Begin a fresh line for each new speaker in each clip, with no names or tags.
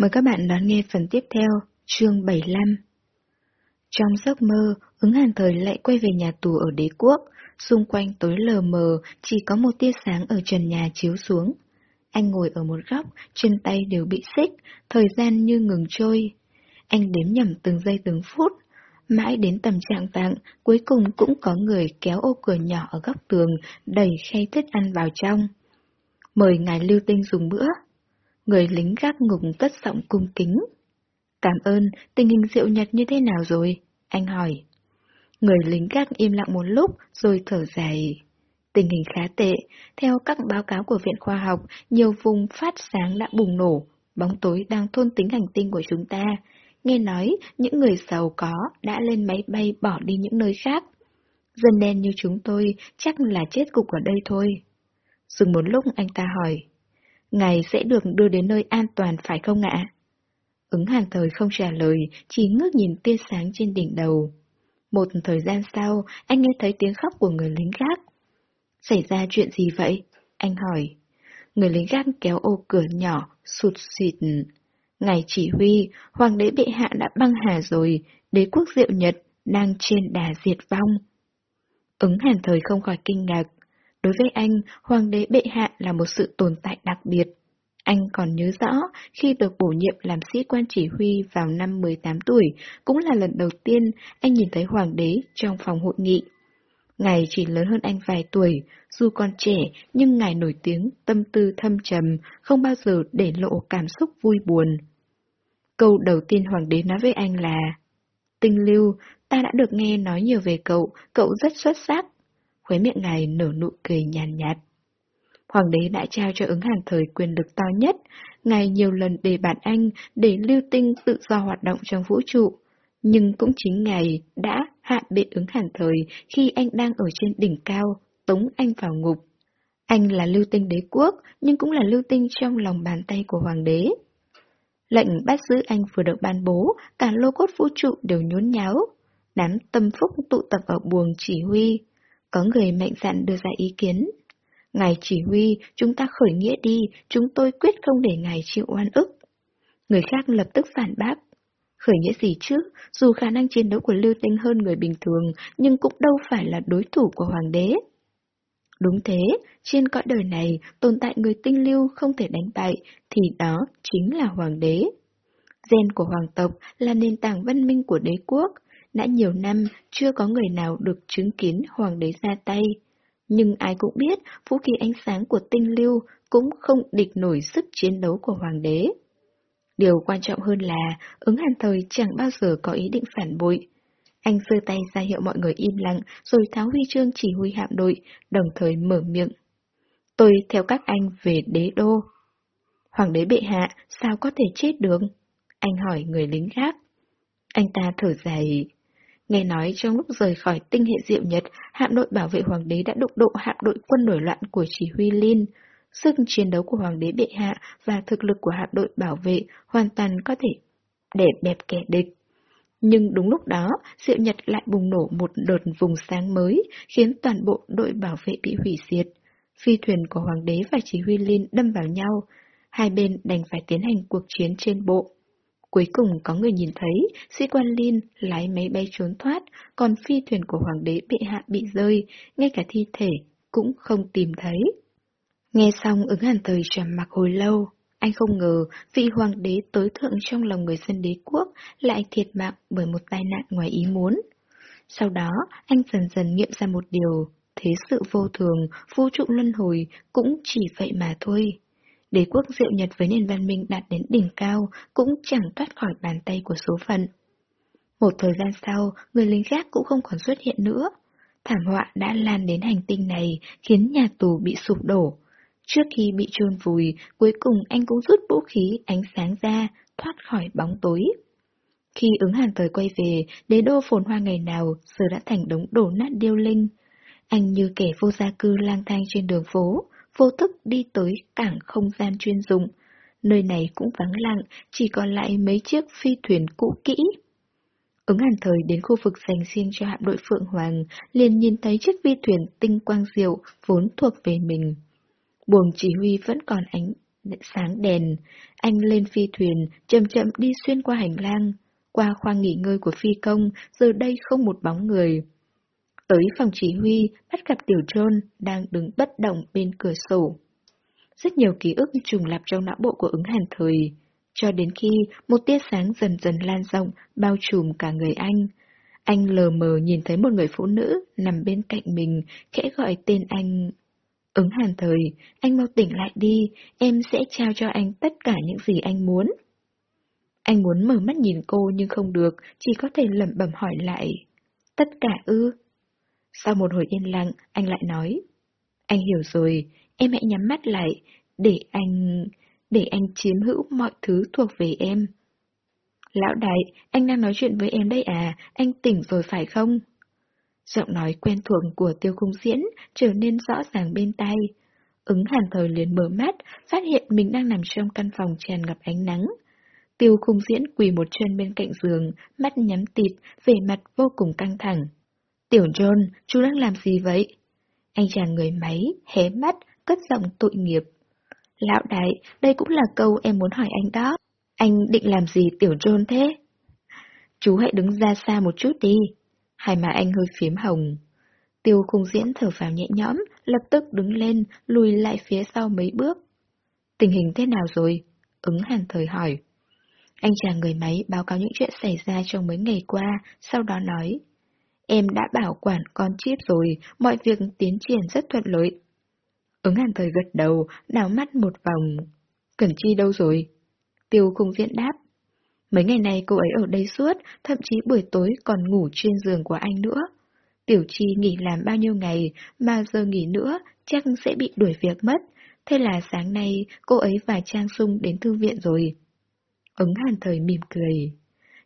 Mời các bạn đón nghe phần tiếp theo, chương 75. Trong giấc mơ, ứng hàn thời lại quay về nhà tù ở đế quốc, xung quanh tối lờ mờ, chỉ có một tia sáng ở trần nhà chiếu xuống. Anh ngồi ở một góc, chân tay đều bị xích, thời gian như ngừng trôi. Anh đếm nhầm từng giây từng phút, mãi đến tầm trạng vạng, cuối cùng cũng có người kéo ô cửa nhỏ ở góc tường, đẩy khay thức ăn vào trong. Mời ngài lưu tinh dùng bữa. Người lính gác ngục cất giọng cung kính. Cảm ơn, tình hình rượu nhật như thế nào rồi? Anh hỏi. Người lính gác im lặng một lúc rồi thở dài. Tình hình khá tệ, theo các báo cáo của Viện Khoa học, nhiều vùng phát sáng đã bùng nổ, bóng tối đang thôn tính hành tinh của chúng ta. Nghe nói, những người giàu có đã lên máy bay bỏ đi những nơi khác. Dân đen như chúng tôi chắc là chết cục ở đây thôi. Dừng một lúc anh ta hỏi, Ngài sẽ được đưa đến nơi an toàn phải không ạ? Ứng hàn thời không trả lời, chỉ ngước nhìn tia sáng trên đỉnh đầu. Một thời gian sau, anh nghe thấy tiếng khóc của người lính gác. Xảy ra chuyện gì vậy? Anh hỏi. Người lính gác kéo ô cửa nhỏ, sụt xịt. Ngài chỉ huy, hoàng đế bệ hạ đã băng hà rồi, đế quốc diệu Nhật đang trên đà diệt vong. Ứng hàn thời không khỏi kinh ngạc. Đối với anh, hoàng đế bệ hạ là một sự tồn tại đặc biệt. Anh còn nhớ rõ, khi được bổ nhiệm làm sĩ quan chỉ huy vào năm 18 tuổi, cũng là lần đầu tiên anh nhìn thấy hoàng đế trong phòng hội nghị. Ngài chỉ lớn hơn anh vài tuổi, dù còn trẻ nhưng ngài nổi tiếng, tâm tư thâm trầm, không bao giờ để lộ cảm xúc vui buồn. Câu đầu tiên hoàng đế nói với anh là Tinh lưu, ta đã được nghe nói nhiều về cậu, cậu rất xuất sắc, Khóe miệng ngài nở nụ cười nhàn nhạt, Hoàng đế đã trao cho ứng hàn thời quyền lực to nhất, ngài nhiều lần đề bạt anh để lưu tinh tự do hoạt động trong vũ trụ. Nhưng cũng chính ngài đã hạ bệ ứng hàn thời khi anh đang ở trên đỉnh cao, tống anh vào ngục. Anh là lưu tinh đế quốc, nhưng cũng là lưu tinh trong lòng bàn tay của hoàng đế. Lệnh bắt giữ anh vừa được ban bố, cả lô cốt vũ trụ đều nhốn nháo. Đám tâm phúc tụ tập ở buồng chỉ huy, có người mạnh dạn đưa ra ý kiến. Ngài chỉ huy, chúng ta khởi nghĩa đi, chúng tôi quyết không để ngài chịu oan ức. Người khác lập tức phản bác. Khởi nghĩa gì chứ, dù khả năng chiến đấu của Lưu Tinh hơn người bình thường, nhưng cũng đâu phải là đối thủ của Hoàng đế. Đúng thế, trên cõi đời này tồn tại người tinh lưu không thể đánh bại, thì đó chính là Hoàng đế. Gen của hoàng tộc là nền tảng văn minh của đế quốc, đã nhiều năm chưa có người nào được chứng kiến hoàng đế ra tay. Nhưng ai cũng biết vũ khí ánh sáng của tinh lưu cũng không địch nổi sức chiến đấu của hoàng đế. Điều quan trọng hơn là ứng hàn thời chẳng bao giờ có ý định phản bội. Anh giơ tay ra hiệu mọi người im lặng rồi tháo huy chương chỉ huy hạm đội, đồng thời mở miệng. Tôi theo các anh về đế đô. Hoàng đế bệ hạ, sao có thể chết được? Anh hỏi người lính khác. Anh ta thở dài. Nghe nói trong lúc rời khỏi tinh hệ diệu Nhật, hạm đội bảo vệ hoàng đế đã đụng độ hạm đội quân nổi loạn của chỉ huy Lin. Sức chiến đấu của hoàng đế bệ hạ và thực lực của hạm đội bảo vệ hoàn toàn có thể để bẹp kẻ địch. Nhưng đúng lúc đó, Diệu Nhật lại bùng nổ một đợt vùng sáng mới, khiến toàn bộ đội bảo vệ bị hủy diệt. Phi thuyền của hoàng đế và chỉ huy Lin đâm vào nhau, hai bên đành phải tiến hành cuộc chiến trên bộ. Cuối cùng có người nhìn thấy sĩ quan Lin lái máy bay trốn thoát, còn phi thuyền của hoàng đế bị hạ bị rơi, ngay cả thi thể cũng không tìm thấy. Nghe xong ứng hàn thời trầm mặc hồi lâu, anh không ngờ vị hoàng đế tối thượng trong lòng người dân đế quốc lại thiệt mạng bởi một tai nạn ngoài ý muốn. Sau đó, anh dần dần nghiệm ra một điều, thế sự vô thường, vũ trụ luân hồi cũng chỉ vậy mà thôi đế quốc diệu Nhật với nền văn minh đạt đến đỉnh cao cũng chẳng thoát khỏi bàn tay của số phận. Một thời gian sau, người lính gác cũng không còn xuất hiện nữa. Thảm họa đã lan đến hành tinh này, khiến nhà tù bị sụp đổ. Trước khi bị chôn vùi, cuối cùng anh cũng rút vũ khí ánh sáng ra, thoát khỏi bóng tối. Khi ứng hàn thời quay về, đế đô phồn hoa ngày nào giờ đã thành đống đổ nát điêu linh. Anh như kẻ vô gia cư lang thang trên đường phố, vô thức đi tới cảng không gian chuyên dụng. Nơi này cũng vắng lặng, chỉ còn lại mấy chiếc phi thuyền cũ kỹ. Ứng hàn thời đến khu vực dành riêng cho hạm đội Phượng Hoàng, liền nhìn thấy chiếc phi thuyền tinh quang diệu vốn thuộc về mình. Buồng chỉ huy vẫn còn ánh sáng đèn. Anh lên phi thuyền, chậm chậm đi xuyên qua hành lang. Qua khoang nghỉ ngơi của phi công, giờ đây không một bóng người. Tới phòng chỉ huy, bắt gặp Tiểu trôn đang đứng bất động bên cửa sổ. Rất nhiều ký ức trùng lặp trong não bộ của ứng hàn thời, cho đến khi một tia sáng dần dần lan rộng, bao trùm cả người anh. Anh lờ mờ nhìn thấy một người phụ nữ nằm bên cạnh mình, khẽ gọi tên anh. Ứng hàn thời, anh mau tỉnh lại đi, em sẽ trao cho anh tất cả những gì anh muốn. Anh muốn mở mắt nhìn cô nhưng không được, chỉ có thể lẩm bẩm hỏi lại. Tất cả ư? Sau một hồi yên lặng, anh lại nói. Anh hiểu rồi, em hãy nhắm mắt lại, để anh... để anh chiếm hữu mọi thứ thuộc về em. Lão đại, anh đang nói chuyện với em đây à, anh tỉnh rồi phải không? Giọng nói quen thuộc của tiêu cung diễn trở nên rõ ràng bên tai. Ứng hàn thời liền mở mắt, phát hiện mình đang nằm trong căn phòng tràn ngập ánh nắng. Tiêu cung diễn quỳ một chân bên cạnh giường, mắt nhắm tịt, vẻ mặt vô cùng căng thẳng. Tiểu John, chú đang làm gì vậy? Anh chàng người máy, hé mắt, cất giọng tội nghiệp. Lão đại, đây cũng là câu em muốn hỏi anh đó. Anh định làm gì Tiểu John thế? Chú hãy đứng ra xa một chút đi. Hai má anh hơi phím hồng. Tiêu khung diễn thở vào nhẹ nhõm, lập tức đứng lên, lùi lại phía sau mấy bước. Tình hình thế nào rồi? Ứng hàn thời hỏi. Anh chàng người máy báo cáo những chuyện xảy ra trong mấy ngày qua, sau đó nói. Em đã bảo quản con chip rồi, mọi việc tiến triển rất thuận lợi. Ứng hàn thời gật đầu, đảo mắt một vòng. Cẩn chi đâu rồi? Tiêu khung diễn đáp. Mấy ngày này cô ấy ở đây suốt, thậm chí buổi tối còn ngủ trên giường của anh nữa. Tiểu Chi nghỉ làm bao nhiêu ngày, mà giờ nghỉ nữa chắc sẽ bị đuổi việc mất. Thế là sáng nay cô ấy và Trang Sung đến thư viện rồi. Ứng hàn thời mỉm cười.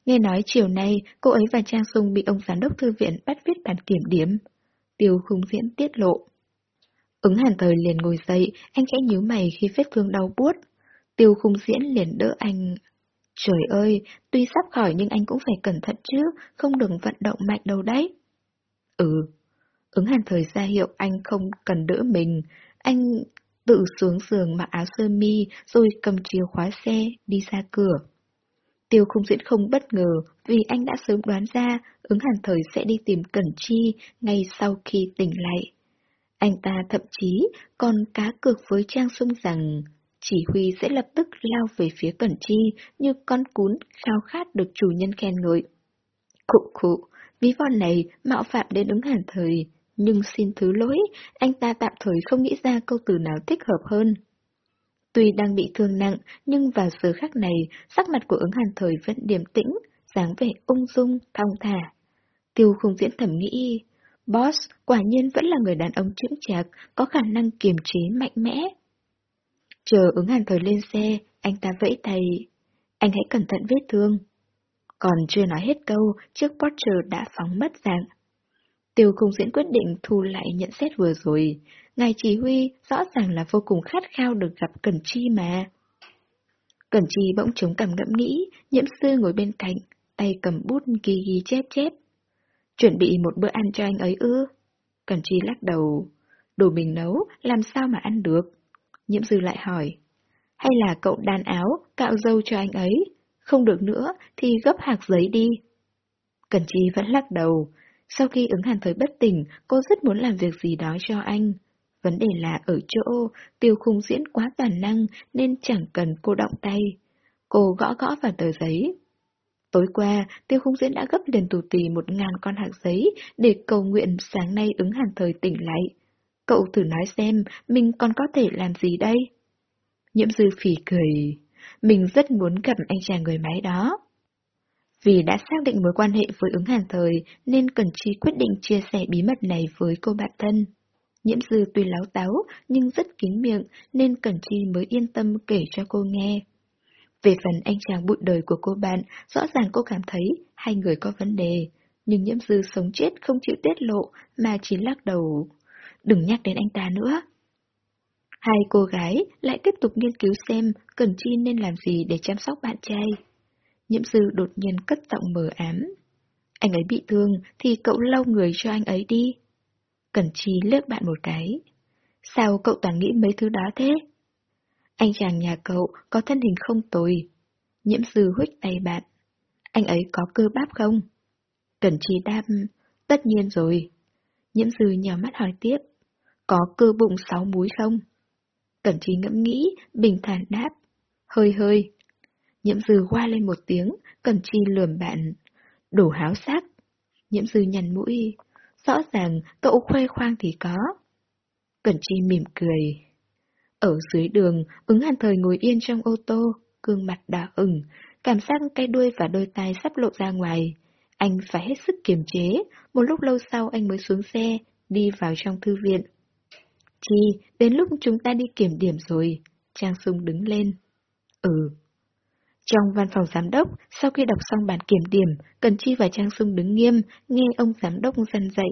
Nghe nói chiều nay cô ấy và Trang Sung bị ông giám đốc thư viện bắt viết bản kiểm điểm. Tiêu khung diễn tiết lộ. Ứng hàn thời liền ngồi dậy, anh khẽ nhíu mày khi vết thương đau buốt. Tiêu khung diễn liền đỡ anh. Trời ơi, tuy sắp khỏi nhưng anh cũng phải cẩn thận chứ, không đừng vận động mạnh đâu đấy. Ừ, ứng hàn thời ra hiệu anh không cần đỡ mình, anh tự xuống giường mặc áo sơ mi rồi cầm chìa khóa xe đi ra cửa. Tiêu không diễn không bất ngờ vì anh đã sớm đoán ra ứng hàn thời sẽ đi tìm Cẩn Chi ngay sau khi tỉnh lại. Anh ta thậm chí còn cá cược với Trang Sung rằng chỉ huy sẽ lập tức lao về phía Cẩn Chi như con cún khao khát được chủ nhân khen ngợi. Khụ khụ, ví von này mạo phạm đến ứng hàn thời, nhưng xin thứ lỗi, anh ta tạm thời không nghĩ ra câu từ nào thích hợp hơn. Tuy đang bị thương nặng, nhưng vào giờ khắc này, sắc mặt của ứng hàn thời vẫn điềm tĩnh, dáng vẻ ung dung, thong thả. Tiêu khung diễn thẩm nghĩ, Boss quả nhiên vẫn là người đàn ông chững chạc, có khả năng kiềm chế mạnh mẽ. Chờ ứng hàn thời lên xe, anh ta vẫy tay. Anh hãy cẩn thận vết thương. Còn chưa nói hết câu, chiếc Porsche đã phóng mất dạng. Tiêu khung diễn quyết định thu lại nhận xét vừa rồi. Ngài chỉ huy rõ ràng là vô cùng khát khao được gặp Cẩn Chi mà. Cẩn Chi bỗng chống cằm ngẫm nghĩ, nhiễm sư ngồi bên cạnh, tay cầm bút ghi ghi chép chép. Chuẩn bị một bữa ăn cho anh ấy ư? Cẩn Chi lắc đầu. Đồ mình nấu, làm sao mà ăn được? Nhiễm sư lại hỏi. Hay là cậu đan áo, cạo dâu cho anh ấy? Không được nữa, thì gấp hạc giấy đi. Cẩn Chi vẫn lắc đầu. Sau khi ứng hàn thời bất tỉnh, cô rất muốn làm việc gì đó cho anh. Vấn đề là ở chỗ, tiêu khung diễn quá toàn năng nên chẳng cần cô động tay. Cô gõ gõ vào tờ giấy. Tối qua, tiêu khung diễn đã gấp liền tù tì một ngàn con hạt giấy để cầu nguyện sáng nay ứng hàn thời tỉnh lại. Cậu thử nói xem, mình còn có thể làm gì đây? Nhiễm dư phỉ cười. Mình rất muốn gặp anh chàng người máy đó. Vì đã xác định mối quan hệ với ứng hàn thời, nên Cần Chi quyết định chia sẻ bí mật này với cô bạn thân. Nhiễm dư tuy láo táo, nhưng rất kín miệng, nên Cẩn Chi mới yên tâm kể cho cô nghe. Về phần anh chàng bụi đời của cô bạn, rõ ràng cô cảm thấy hai người có vấn đề, nhưng nhiễm dư sống chết không chịu tiết lộ mà chỉ lắc đầu. Đừng nhắc đến anh ta nữa. Hai cô gái lại tiếp tục nghiên cứu xem Cẩn Chi nên làm gì để chăm sóc bạn trai. Nhiễm dư đột nhiên cất giọng mờ ám. Anh ấy bị thương thì cậu lau người cho anh ấy đi. Cẩn Chi liếc bạn một cái. Sao cậu toàn nghĩ mấy thứ đó thế? Anh chàng nhà cậu có thân hình không tồi. Nhiễm dư huyết tay bạn. Anh ấy có cơ bắp không? Cẩn Chi đáp, tất nhiên rồi. Nhiễm dư nhào mắt hỏi tiếp, có cơ bụng sáu múi không? Cẩn trì ngẫm nghĩ, bình thản đáp, hơi hơi. Nhiễm dư hoa lên một tiếng, Cẩn Chi lườm bạn, đổ háo sắc. Nhiễm dư nhằn mũi, rõ ràng cậu khoe khoang thì có. Cẩn Chi mỉm cười. Ở dưới đường, ứng hàn thời ngồi yên trong ô tô, gương mặt đỏ ửng, cảm giác cái đuôi và đôi tai sắp lộ ra ngoài. Anh phải hết sức kiềm chế, một lúc lâu sau anh mới xuống xe, đi vào trong thư viện. Chi, đến lúc chúng ta đi kiểm điểm rồi. Trang Sung đứng lên. Ừ. Trong văn phòng giám đốc, sau khi đọc xong bản kiểm điểm, Cần Chi và Trang Sung đứng nghiêm, nghe ông giám đốc dân dạy.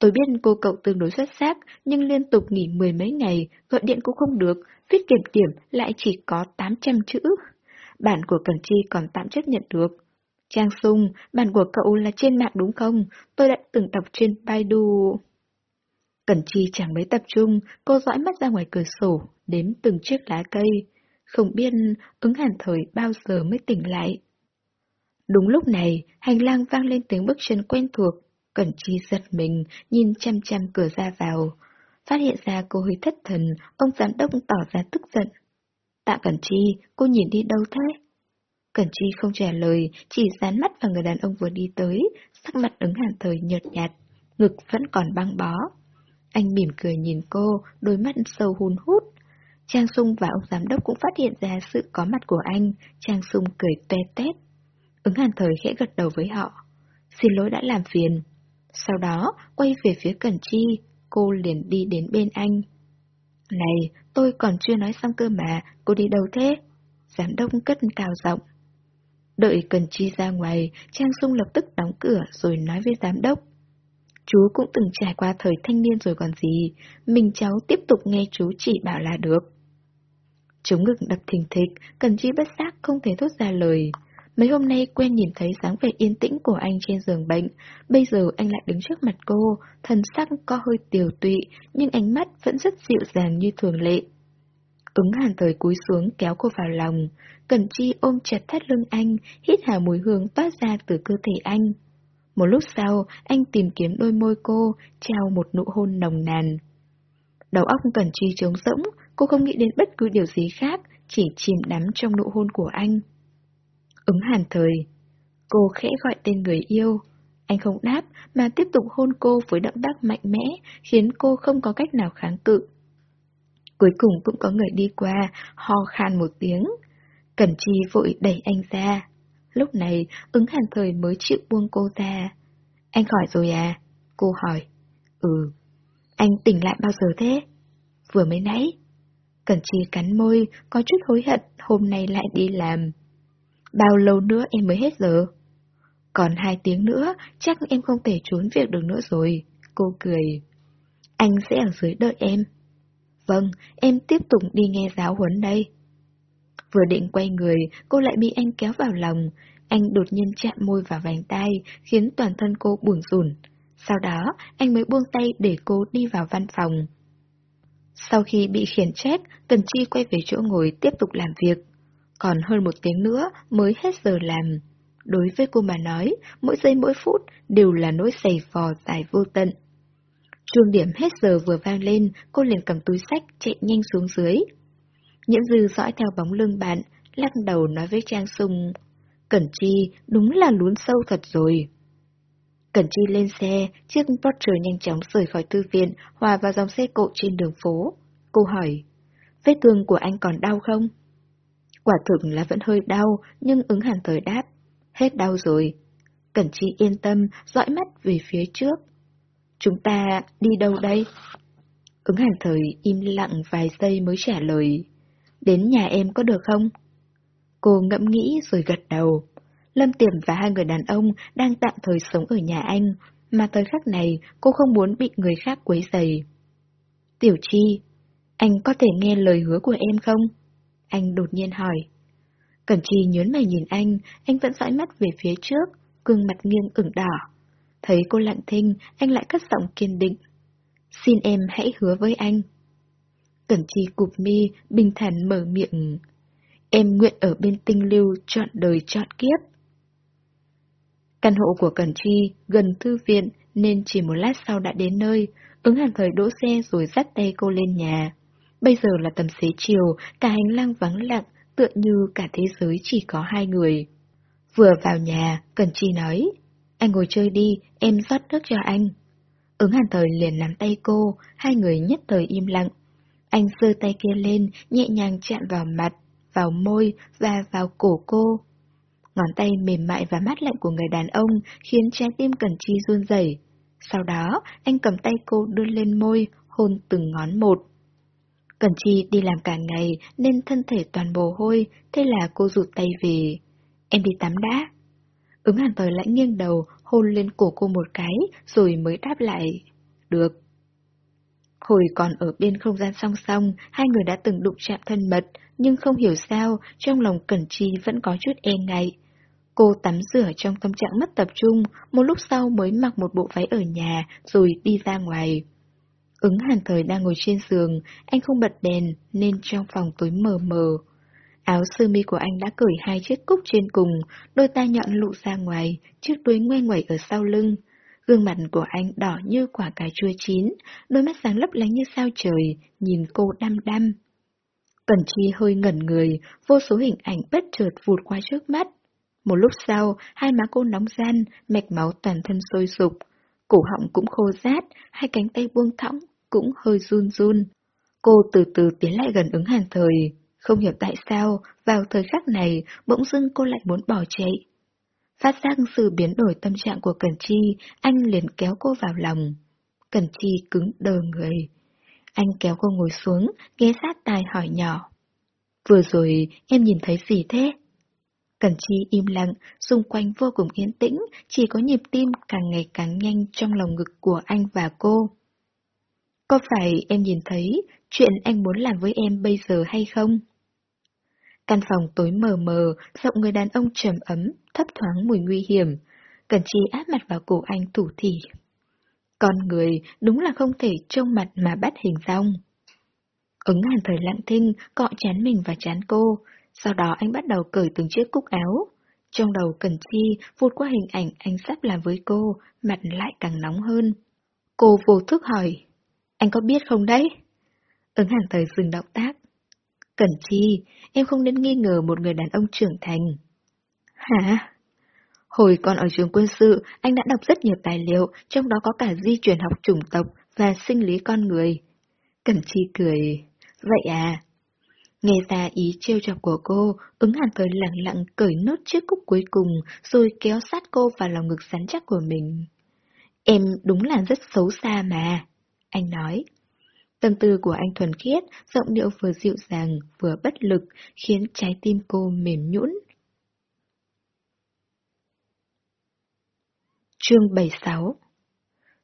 Tôi biết cô cậu tương đối xuất sắc, nhưng liên tục nghỉ mười mấy ngày, gọi điện cũng không được, viết kiểm điểm lại chỉ có 800 chữ. Bản của Cần Chi còn tạm chấp nhận được. Trang Sung, bản của cậu là trên mạng đúng không? Tôi đã từng đọc trên Baidu. Cần Chi chẳng mấy tập trung, cô dõi mắt ra ngoài cửa sổ, đếm từng chiếc lá cây. Không biết ứng hàn thời bao giờ mới tỉnh lại. Đúng lúc này, hành lang vang lên tiếng bước chân quen thuộc. Cẩn Chi giật mình, nhìn chăm chăm cửa ra vào. Phát hiện ra cô hơi thất thần, ông giám đốc tỏ ra tức giận. Tạ Cẩn Chi, cô nhìn đi đâu thế? Cẩn Chi không trả lời, chỉ dán mắt vào người đàn ông vừa đi tới, sắc mặt ứng hàn thời nhợt nhạt, ngực vẫn còn băng bó. Anh mỉm cười nhìn cô, đôi mắt sâu hun hút. Trang Sung và ông giám đốc cũng phát hiện ra sự có mặt của anh, Trang Sung cười toe tét. Ứng hàn thời khẽ gật đầu với họ. Xin lỗi đã làm phiền. Sau đó, quay về phía Cẩn Chi, cô liền đi đến bên anh. Này, tôi còn chưa nói xong cơ mà, cô đi đâu thế? Giám đốc cất cao giọng. Đợi Cần Chi ra ngoài, Trang Sung lập tức đóng cửa rồi nói với giám đốc. Chú cũng từng trải qua thời thanh niên rồi còn gì, mình cháu tiếp tục nghe chú chỉ bảo là được. Chống ngực đập thình thịch, Cần Chi bất giác không thể thốt ra lời. Mấy hôm nay quen nhìn thấy dáng vẻ yên tĩnh của anh trên giường bệnh, bây giờ anh lại đứng trước mặt cô, thần sắc có hơi tiều tụy, nhưng ánh mắt vẫn rất dịu dàng như thường lệ. Ứng hàn thời cúi xuống kéo cô vào lòng, Cần Chi ôm chặt thắt lưng anh, hít hà mùi hương toát ra từ cơ thể anh. Một lúc sau, anh tìm kiếm đôi môi cô, trao một nụ hôn nồng nàn. Đầu óc Cần Chi trống rỗng, cô không nghĩ đến bất cứ điều gì khác, chỉ chìm đắm trong nụ hôn của anh. Ứng hàn thời. Cô khẽ gọi tên người yêu. Anh không đáp mà tiếp tục hôn cô với động tác mạnh mẽ, khiến cô không có cách nào kháng cự. Cuối cùng cũng có người đi qua, ho khan một tiếng. Cẩn Chi vội đẩy anh ra. Lúc này, ứng hàn thời mới chịu buông cô ra. Anh khỏi rồi à? Cô hỏi. Ừ. Anh tỉnh lại bao giờ thế? Vừa mới nãy. Cẩn Chi cắn môi, có chút hối hận hôm nay lại đi làm. Bao lâu nữa em mới hết giờ? Còn hai tiếng nữa, chắc em không thể trốn việc được nữa rồi. Cô cười. Anh sẽ ở dưới đợi em. Vâng, em tiếp tục đi nghe giáo huấn đây. Vừa định quay người, cô lại bị anh kéo vào lòng. Anh đột nhiên chạm môi vào vành tay, khiến toàn thân cô buồn rùn. Sau đó, anh mới buông tay để cô đi vào văn phòng. Sau khi bị khiển trách, Tần Chi quay về chỗ ngồi tiếp tục làm việc. Còn hơn một tiếng nữa mới hết giờ làm. Đối với cô mà nói, mỗi giây mỗi phút đều là nỗi sầy vò dài vô tận. Chuông điểm hết giờ vừa vang lên, cô liền cầm túi sách chạy nhanh xuống dưới. Nhiễm dư dõi theo bóng lưng bạn, lắc đầu nói với Trang Sung. Cẩn Chi đúng là lún sâu thật rồi. Cẩn Chi lên xe, chiếc Porsche nhanh chóng rời khỏi thư viện, hòa vào dòng xe cộ trên đường phố. Cô hỏi, vết thương của anh còn đau không? Quả thực là vẫn hơi đau, nhưng ứng hàn thời đáp, hết đau rồi. Cẩn Chi yên tâm, dõi mắt về phía trước. Chúng ta đi đâu đây? Ứng hàn thời im lặng vài giây mới trả lời. Đến nhà em có được không? Cô ngẫm nghĩ rồi gật đầu. Lâm Tiềm và hai người đàn ông đang tạm thời sống ở nhà anh, mà thời khắc này cô không muốn bị người khác quấy rầy. Tiểu Chi, anh có thể nghe lời hứa của em không? Anh đột nhiên hỏi. Cẩn Chi nhớn mày nhìn anh, anh vẫn dõi mắt về phía trước, gương mặt nghiêng ửng đỏ. Thấy cô lặng thinh, anh lại cất giọng kiên định. Xin em hãy hứa với anh. Cẩn Chi cụp mi, bình thản mở miệng. Em nguyện ở bên tinh lưu chọn đời chọn kiếp. Căn hộ của Cẩn Chi gần thư viện nên chỉ một lát sau đã đến nơi, ứng hàn thời đỗ xe rồi dắt tay cô lên nhà. Bây giờ là tầm xế chiều, cả hành lang vắng lặng, tựa như cả thế giới chỉ có hai người. Vừa vào nhà, Cẩn Chi nói, anh ngồi chơi đi, em rót nước cho anh. Ứng hàn thời liền nắm tay cô, hai người nhất thời im lặng. Anh giơ tay kia lên, nhẹ nhàng chạm vào mặt, vào môi và vào cổ cô. Ngón tay mềm mại và mát lạnh của người đàn ông khiến trái tim Cẩn Chi run rẩy. Sau đó, anh cầm tay cô đưa lên môi, hôn từng ngón một. Cẩn Chi đi làm cả ngày nên thân thể toàn mồ hôi, thế là cô rụt tay về. Em đi tắm đã. Ứng hàn thời lại nghiêng đầu, hôn lên cổ cô một cái, rồi mới đáp lại. Được. Hồi còn ở bên không gian song song, hai người đã từng đụng chạm thân mật, nhưng không hiểu sao, trong lòng Cẩn Chi vẫn có chút e ngại. Cô tắm rửa trong tâm trạng mất tập trung, một lúc sau mới mặc một bộ váy ở nhà, rồi đi ra ngoài. Ứng hàn thời đang ngồi trên giường, anh không bật đèn nên trong phòng tối mờ mờ. Áo sơ mi của anh đã cởi hai chiếc cúc trên cùng, đôi tai nhọn lụ ra ngoài, chiếc đuôi ngoe ngoẩy ở sau lưng. Gương mặt của anh đỏ như quả cà chua chín, đôi mắt sáng lấp lánh như sao trời, nhìn cô đăm đăm. Cẩn Chi hơi ngẩn người, vô số hình ảnh bất chợt vụt qua trước mắt. Một lúc sau, hai má cô nóng gian, mạch máu toàn thân sôi sục. Cổ họng cũng khô rát, hai cánh tay buông thõng, cũng hơi run run. Cô từ từ tiến lại gần ứng hàn thời. Không hiểu tại sao, vào thời khắc này, bỗng dưng cô lại muốn bỏ chạy. Phát giác sự biến đổi tâm trạng của Cẩn Chi, anh liền kéo cô vào lòng. Cẩn Chi cứng đờ người. Anh kéo cô ngồi xuống, ghé sát tai hỏi nhỏ. Vừa rồi, em nhìn thấy gì thế? Cẩn Chi im lặng, xung quanh vô cùng yên tĩnh, chỉ có nhịp tim càng ngày càng nhanh trong lòng ngực của anh và cô. Có phải em nhìn thấy chuyện anh muốn làm với em bây giờ hay không? Căn phòng tối mờ mờ, giọng người đàn ông trầm ấm, thấp thoáng mùi nguy hiểm. Cẩn Chi áp mặt vào cổ anh thủ thỉ. Con người đúng là không thể trông mặt mà bắt hình dong. Ứng hàn thời lặng thinh, cọ chán mình và chán cô, sau đó anh bắt đầu cởi từng chiếc cúc áo. Trong đầu Cần Chi vụt qua hình ảnh anh sắp làm với cô, mặt lại càng nóng hơn. Cô vô thức hỏi, anh có biết không đấy? Ứng hàng thời dừng động tác. Cẩn Chi, em không nên nghi ngờ một người đàn ông trưởng thành. Hả? Hồi còn ở trường quân sự, anh đã đọc rất nhiều tài liệu, trong đó có cả di truyền học chủng tộc và sinh lý con người. Cẩn Chi cười. Vậy à? Nghe ra ý trêu chọc của cô, ứng hàn thời lặng lặng cởi nốt chiếc cúc cuối cùng, rồi kéo sát cô vào lòng ngực rắn chắc của mình. Em đúng là rất xấu xa mà, anh nói. Tâm tư của anh thuần khiết, giọng điệu vừa dịu dàng, vừa bất lực, khiến trái tim cô mềm nhũn. Chương 76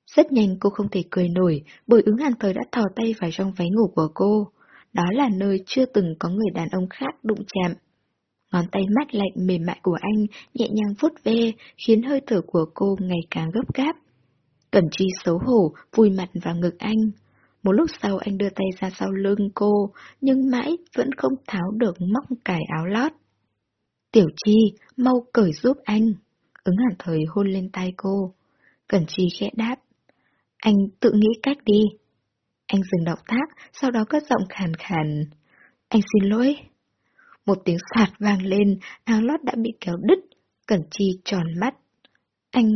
Rất nhanh cô không thể cười nổi, bởi ứng hàn thời đã thò tay vào trong váy ngủ của cô. Đó là nơi chưa từng có người đàn ông khác đụng chạm. Ngón tay mát lạnh mềm mại của anh nhẹ nhàng vuốt ve, khiến hơi thở của cô ngày càng gấp gáp. Cẩn Chi xấu hổ, vùi mặt vào ngực anh. Một lúc sau anh đưa tay ra sau lưng cô, nhưng mãi vẫn không tháo được móc cài áo lót. Tiểu Chi, mau cởi giúp anh. Ứng hẳn thời hôn lên tay cô. Cẩn Chi khẽ đáp. Anh tự nghĩ cách đi. Anh dừng động tác, sau đó cất giọng khàn khàn. Anh xin lỗi. Một tiếng sạt vang lên, áo lót đã bị kéo đứt. Cẩn Chi tròn mắt. Anh...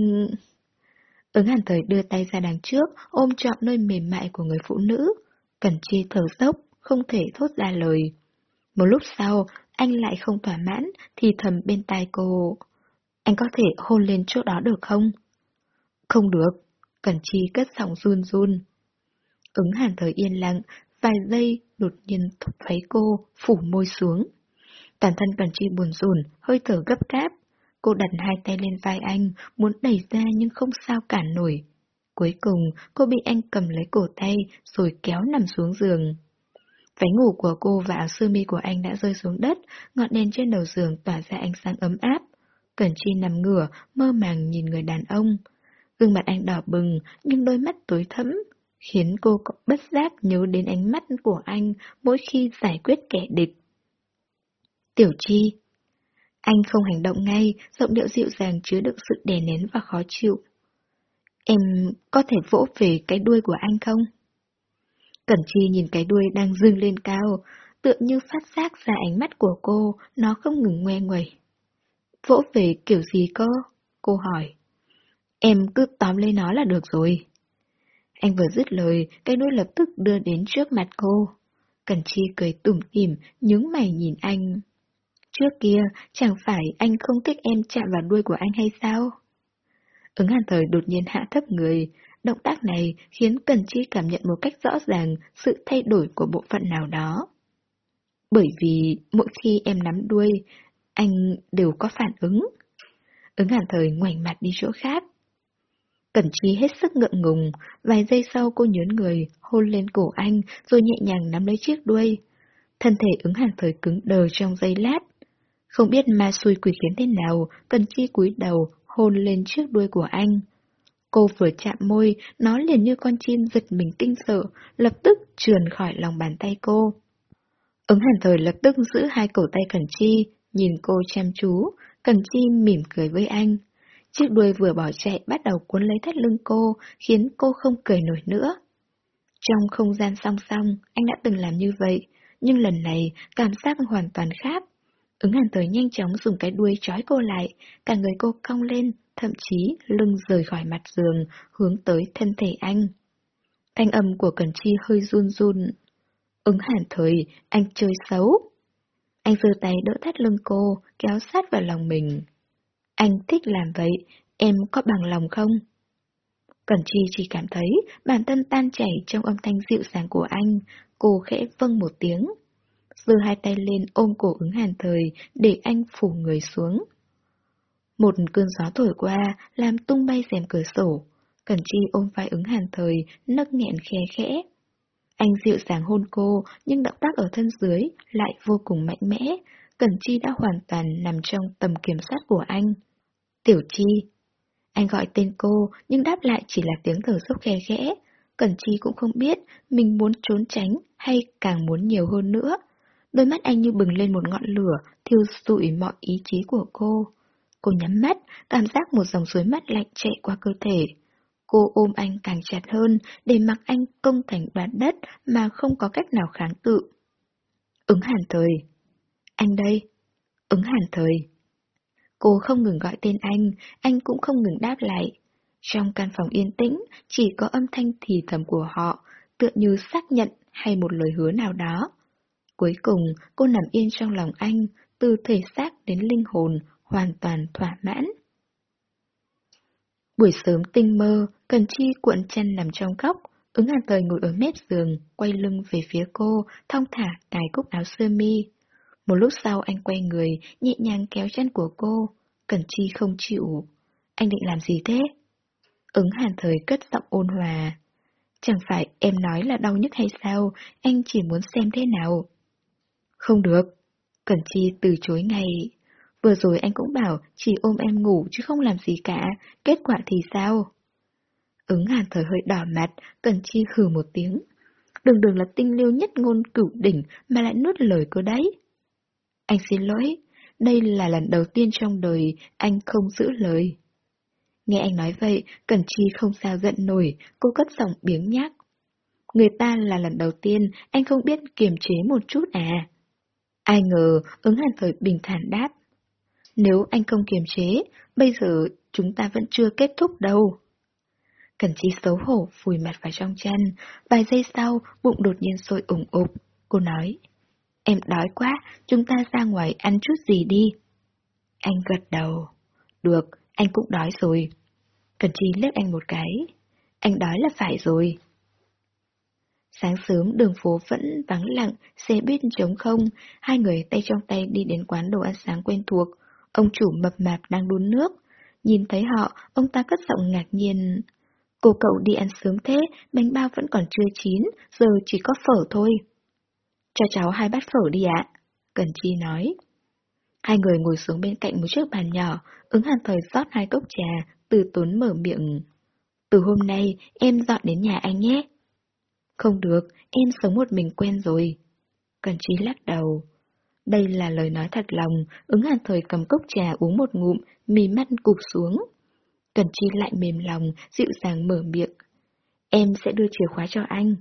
Ứng hàn thời đưa tay ra đằng trước, ôm trọn nơi mềm mại của người phụ nữ. Cẩn Chi thở dốc, không thể thốt ra lời. Một lúc sau, anh lại không thỏa mãn, thì thầm bên tai cô. Anh có thể hôn lên chỗ đó được không? Không được, Cẩn Chi cất giọng run run. Ứng hàn thời yên lặng, vài giây đột nhiên thúc váy cô, phủ môi xuống. Toàn thân Cẩn Chi buồn rùn, hơi thở gấp gáp. Cô đặt hai tay lên vai anh, muốn đẩy ra nhưng không sao cản nổi. Cuối cùng, cô bị anh cầm lấy cổ tay, rồi kéo nằm xuống giường. Váy ngủ của cô và áo sơ mi của anh đã rơi xuống đất, ngọn đèn trên đầu giường tỏa ra ánh sáng ấm áp. Cẩn Chi nằm ngửa, mơ màng nhìn người đàn ông. Gương mặt anh đỏ bừng, nhưng đôi mắt tối thẫm, khiến cô bất giác nhớ đến ánh mắt của anh mỗi khi giải quyết kẻ địch. Tiểu Chi Anh không hành động ngay, giọng điệu dịu dàng chứa đựng sự đè nén và khó chịu. Em có thể vỗ về cái đuôi của anh không? Cẩn Chi nhìn cái đuôi đang dương lên cao, tựa như phát giác ra ánh mắt của cô, nó không ngừng ngoe nguẩy. Vỗ về kiểu gì cơ? Cô hỏi. Em cứ tóm lấy nó là được rồi. Anh vừa dứt lời, cái đuôi lập tức đưa đến trước mặt cô. Cần Chi cười tủm tỉm, nhướng mày nhìn anh. Trước kia, chẳng phải anh không thích em chạm vào đuôi của anh hay sao? Ứng hàn thời đột nhiên hạ thấp người. Động tác này khiến Cần Chi cảm nhận một cách rõ ràng sự thay đổi của bộ phận nào đó. Bởi vì mỗi khi em nắm đuôi, anh đều có phản ứng. Ứng hàn thời ngoảnh mặt đi chỗ khác. Cẩn Chi hết sức ngượng ngùng, vài giây sau cô nhớn người, hôn lên cổ anh, rồi nhẹ nhàng nắm lấy chiếc đuôi. Thân thể ứng hàn thời cứng đờ trong giây lát. Không biết ma xui quỷ khiến thế nào, Cẩn Chi cúi đầu, hôn lên chiếc đuôi của anh. Cô vừa chạm môi, nó liền như con chim giật mình kinh sợ, lập tức trườn khỏi lòng bàn tay cô. Ứng hàn thời lập tức giữ hai cổ tay Cẩn Chi, nhìn cô chăm chú, Cẩn Chi mỉm cười với anh. Chiếc đuôi vừa bỏ chạy bắt đầu cuốn lấy thắt lưng cô, khiến cô không cười nổi nữa. Trong không gian song song, anh đã từng làm như vậy, nhưng lần này cảm giác hoàn toàn khác. Ứng hàn tới nhanh chóng dùng cái đuôi trói cô lại, cả người cô cong lên, thậm chí lưng rời khỏi mặt giường, hướng tới thân thể anh. Thanh âm của Cần Chi hơi run run. Ứng hàn thời, anh chơi xấu. Anh giơ tay đỡ thắt lưng cô, kéo sát vào lòng mình. Anh thích làm vậy, em có bằng lòng không? Cẩn Chi chỉ cảm thấy bản thân tan chảy trong âm thanh dịu dàng của anh, cô khẽ vâng một tiếng. Giơ hai tay lên ôm cổ ứng hàn thời để anh phủ người xuống. Một cơn gió thổi qua làm tung bay rèm cửa sổ. Cẩn Chi ôm vai ứng hàn thời, nấc nghẹn khe khẽ. Anh dịu dàng hôn cô, nhưng động tác ở thân dưới lại vô cùng mạnh mẽ. Cẩn Chi đã hoàn toàn nằm trong tầm kiểm soát của anh. Tiểu Chi. Anh gọi tên cô, nhưng đáp lại chỉ là tiếng thở dốc khe khẽ. Cẩn Chi cũng không biết mình muốn trốn tránh hay càng muốn nhiều hơn nữa. Đôi mắt anh như bừng lên một ngọn lửa, thiêu rụi mọi ý chí của cô. Cô nhắm mắt, cảm giác một dòng suối mắt lạnh chạy qua cơ thể. Cô ôm anh càng chặt hơn, để mặc anh công thành đoạt đất mà không có cách nào kháng cự. Ứng hàn thời. Anh đây. Ứng hàn thời. Cô không ngừng gọi tên anh, anh cũng không ngừng đáp lại. Trong căn phòng yên tĩnh, chỉ có âm thanh thì thầm của họ, tựa như xác nhận hay một lời hứa nào đó. Cuối cùng, cô nằm yên trong lòng anh, từ thể xác đến linh hồn, hoàn toàn thỏa mãn. Buổi sớm tinh mơ, Cần Chi cuộn chân nằm trong góc, ứng hàn thời ngồi ở mép giường, quay lưng về phía cô, thong thả cài cúc áo sơ mi. Một lúc sau anh quay người, nhẹ nhàng kéo chân của cô. Cẩn Chi không chịu. Anh định làm gì thế? Ứng hàn thời cất giọng ôn hòa. Chẳng phải em nói là đau nhất hay sao, anh chỉ muốn xem thế nào. Không được. Cẩn Chi từ chối ngay. Vừa rồi anh cũng bảo chỉ ôm em ngủ chứ không làm gì cả, kết quả thì sao? Ứng hàn thời hơi đỏ mặt, Cẩn Chi hừ một tiếng. Đường đường là tinh liêu nhất ngôn cửu đỉnh mà lại nuốt lời cô đấy. Anh xin lỗi, đây là lần đầu tiên trong đời anh không giữ lời. Nghe anh nói vậy, Cẩn Chi không sao giận nổi, cô cất giọng biếng nhác. Người ta là lần đầu tiên, anh không biết kiềm chế một chút à. Ai ngờ, ứng hàn thời bình thản đáp. Nếu anh không kiềm chế, bây giờ chúng ta vẫn chưa kết thúc đâu. Cẩn Chi xấu hổ vùi mặt vào trong chân, vài giây sau bụng đột nhiên sôi ủng ục. Cô nói, em đói quá, chúng ta ra ngoài ăn chút gì đi. Anh gật đầu. Được, anh cũng đói rồi. cần Chi liếc anh một cái. Anh đói là phải rồi. Sáng sớm đường phố vẫn vắng lặng, xe buýt trống không, hai người tay trong tay đi đến quán đồ ăn sáng quen thuộc. Ông chủ mập mạp đang đun nước. Nhìn thấy họ, ông ta cất giọng ngạc nhiên. Cô cậu đi ăn sớm thế, bánh bao vẫn còn chưa chín, giờ chỉ có phở thôi. Cho cháu hai bát phở đi ạ, Cần Chi nói. Hai người ngồi xuống bên cạnh một chiếc bàn nhỏ, ứng hàn thời rót hai cốc trà, từ tốn mở miệng. Từ hôm nay, em dọn đến nhà anh nhé. Không được, em sống một mình quen rồi. Cần Chi lắc đầu. Đây là lời nói thật lòng, ứng hàn thời cầm cốc trà uống một ngụm, mì mắt cụp xuống. Cần Chi lại mềm lòng, dịu dàng mở miệng. Em sẽ đưa chìa khóa cho anh.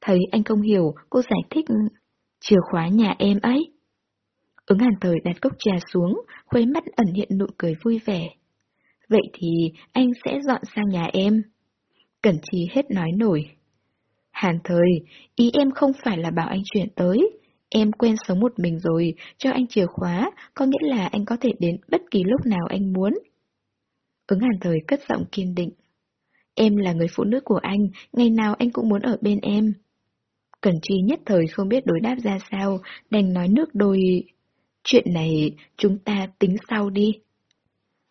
Thấy anh không hiểu, cô giải thích. Chìa khóa nhà em ấy. Ứng hàn thời đặt cốc trà xuống, khuấy mắt ẩn hiện nụ cười vui vẻ. Vậy thì anh sẽ dọn sang nhà em. Cẩn Chi hết nói nổi. Hàn thời, ý em không phải là bảo anh chuyển tới. Em quen sống một mình rồi, cho anh chìa khóa, có nghĩa là anh có thể đến bất kỳ lúc nào anh muốn. Ứng hàn thời cất giọng kiên định. Em là người phụ nữ của anh, ngày nào anh cũng muốn ở bên em. Cẩn Chi nhất thời không biết đối đáp ra sao, đành nói nước đôi. Chuyện này chúng ta tính sau đi.